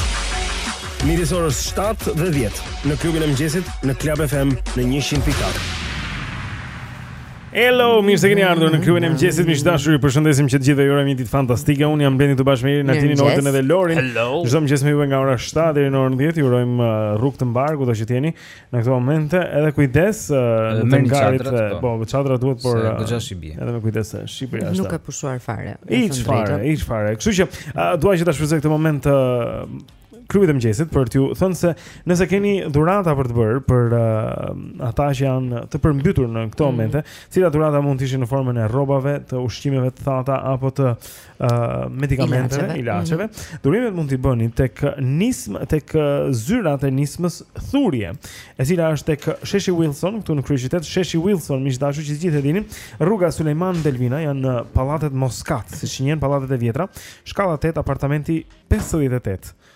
Midis orës 7 dhe 10 në klubin e mëngjesit në Club FM në 100.4. Hello, mirë se keni ardhur në klubin e mëngjesit. Miq të dashur, ju përshëndesim që të gjithëve ju urojmë një ditë fantastike. Unë jam Blendi së bashku me Irin, Altinin, Oltën dhe Lorin. Çdo mëngjes me juve nga ora 7 deri në orën 10. Ju urojmë uh, rrugë të mbarë kudo që të jeni. Në këto momente edhe kujdes në të ngarët se po, po çadra duhet por do të jetë, shi bie. Edhe me kujdes se Shqipëria është. Nuk ka pushuar fare. Hiç fare, hiç fare. Kështu që dua që ta shfrytëzoj këtë moment të klubit të mëngjesit për t'ju thënë se nëse keni dhurata për të bërë për uh, ata që janë të përmbytur në këto mm. momente, mm. të cilat dhurata mund të ishin në formën e rrobave, të ushqimeve të thata apo të medikamenteve, ilaçeve, ilaçeve. Mm -hmm. dhurimet mund t'i bëni tek nism tek zyrat e nismës Thurje, e cila është tek Sheshi Wilson këtu në kryeqytet, Sheshi Wilson, miq të dashur që të gjithë e dini, rruga Sulejman Delvina janë në pallatet Moskat, siç njihen pallatet e vjetra, shkalla 8 apartamenti 58.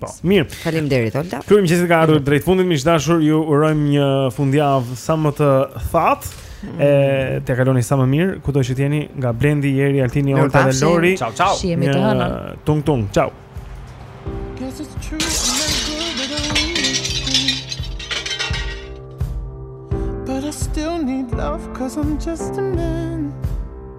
Po. Mirë. Faleminderit Olta. Ky mëngjes ka ardhur drejt fundit, miq të dashur, ju urojmë një fundjavë sa më të thatë. Mm. E ta kaloni sa më mirë, kudo që të jeni nga Blendi, Iri, Altini, Olta dhe Lori. Ciao, ciao. Shihemi të hënën. Tung tung, ciao. But I still need love cause I'm just a man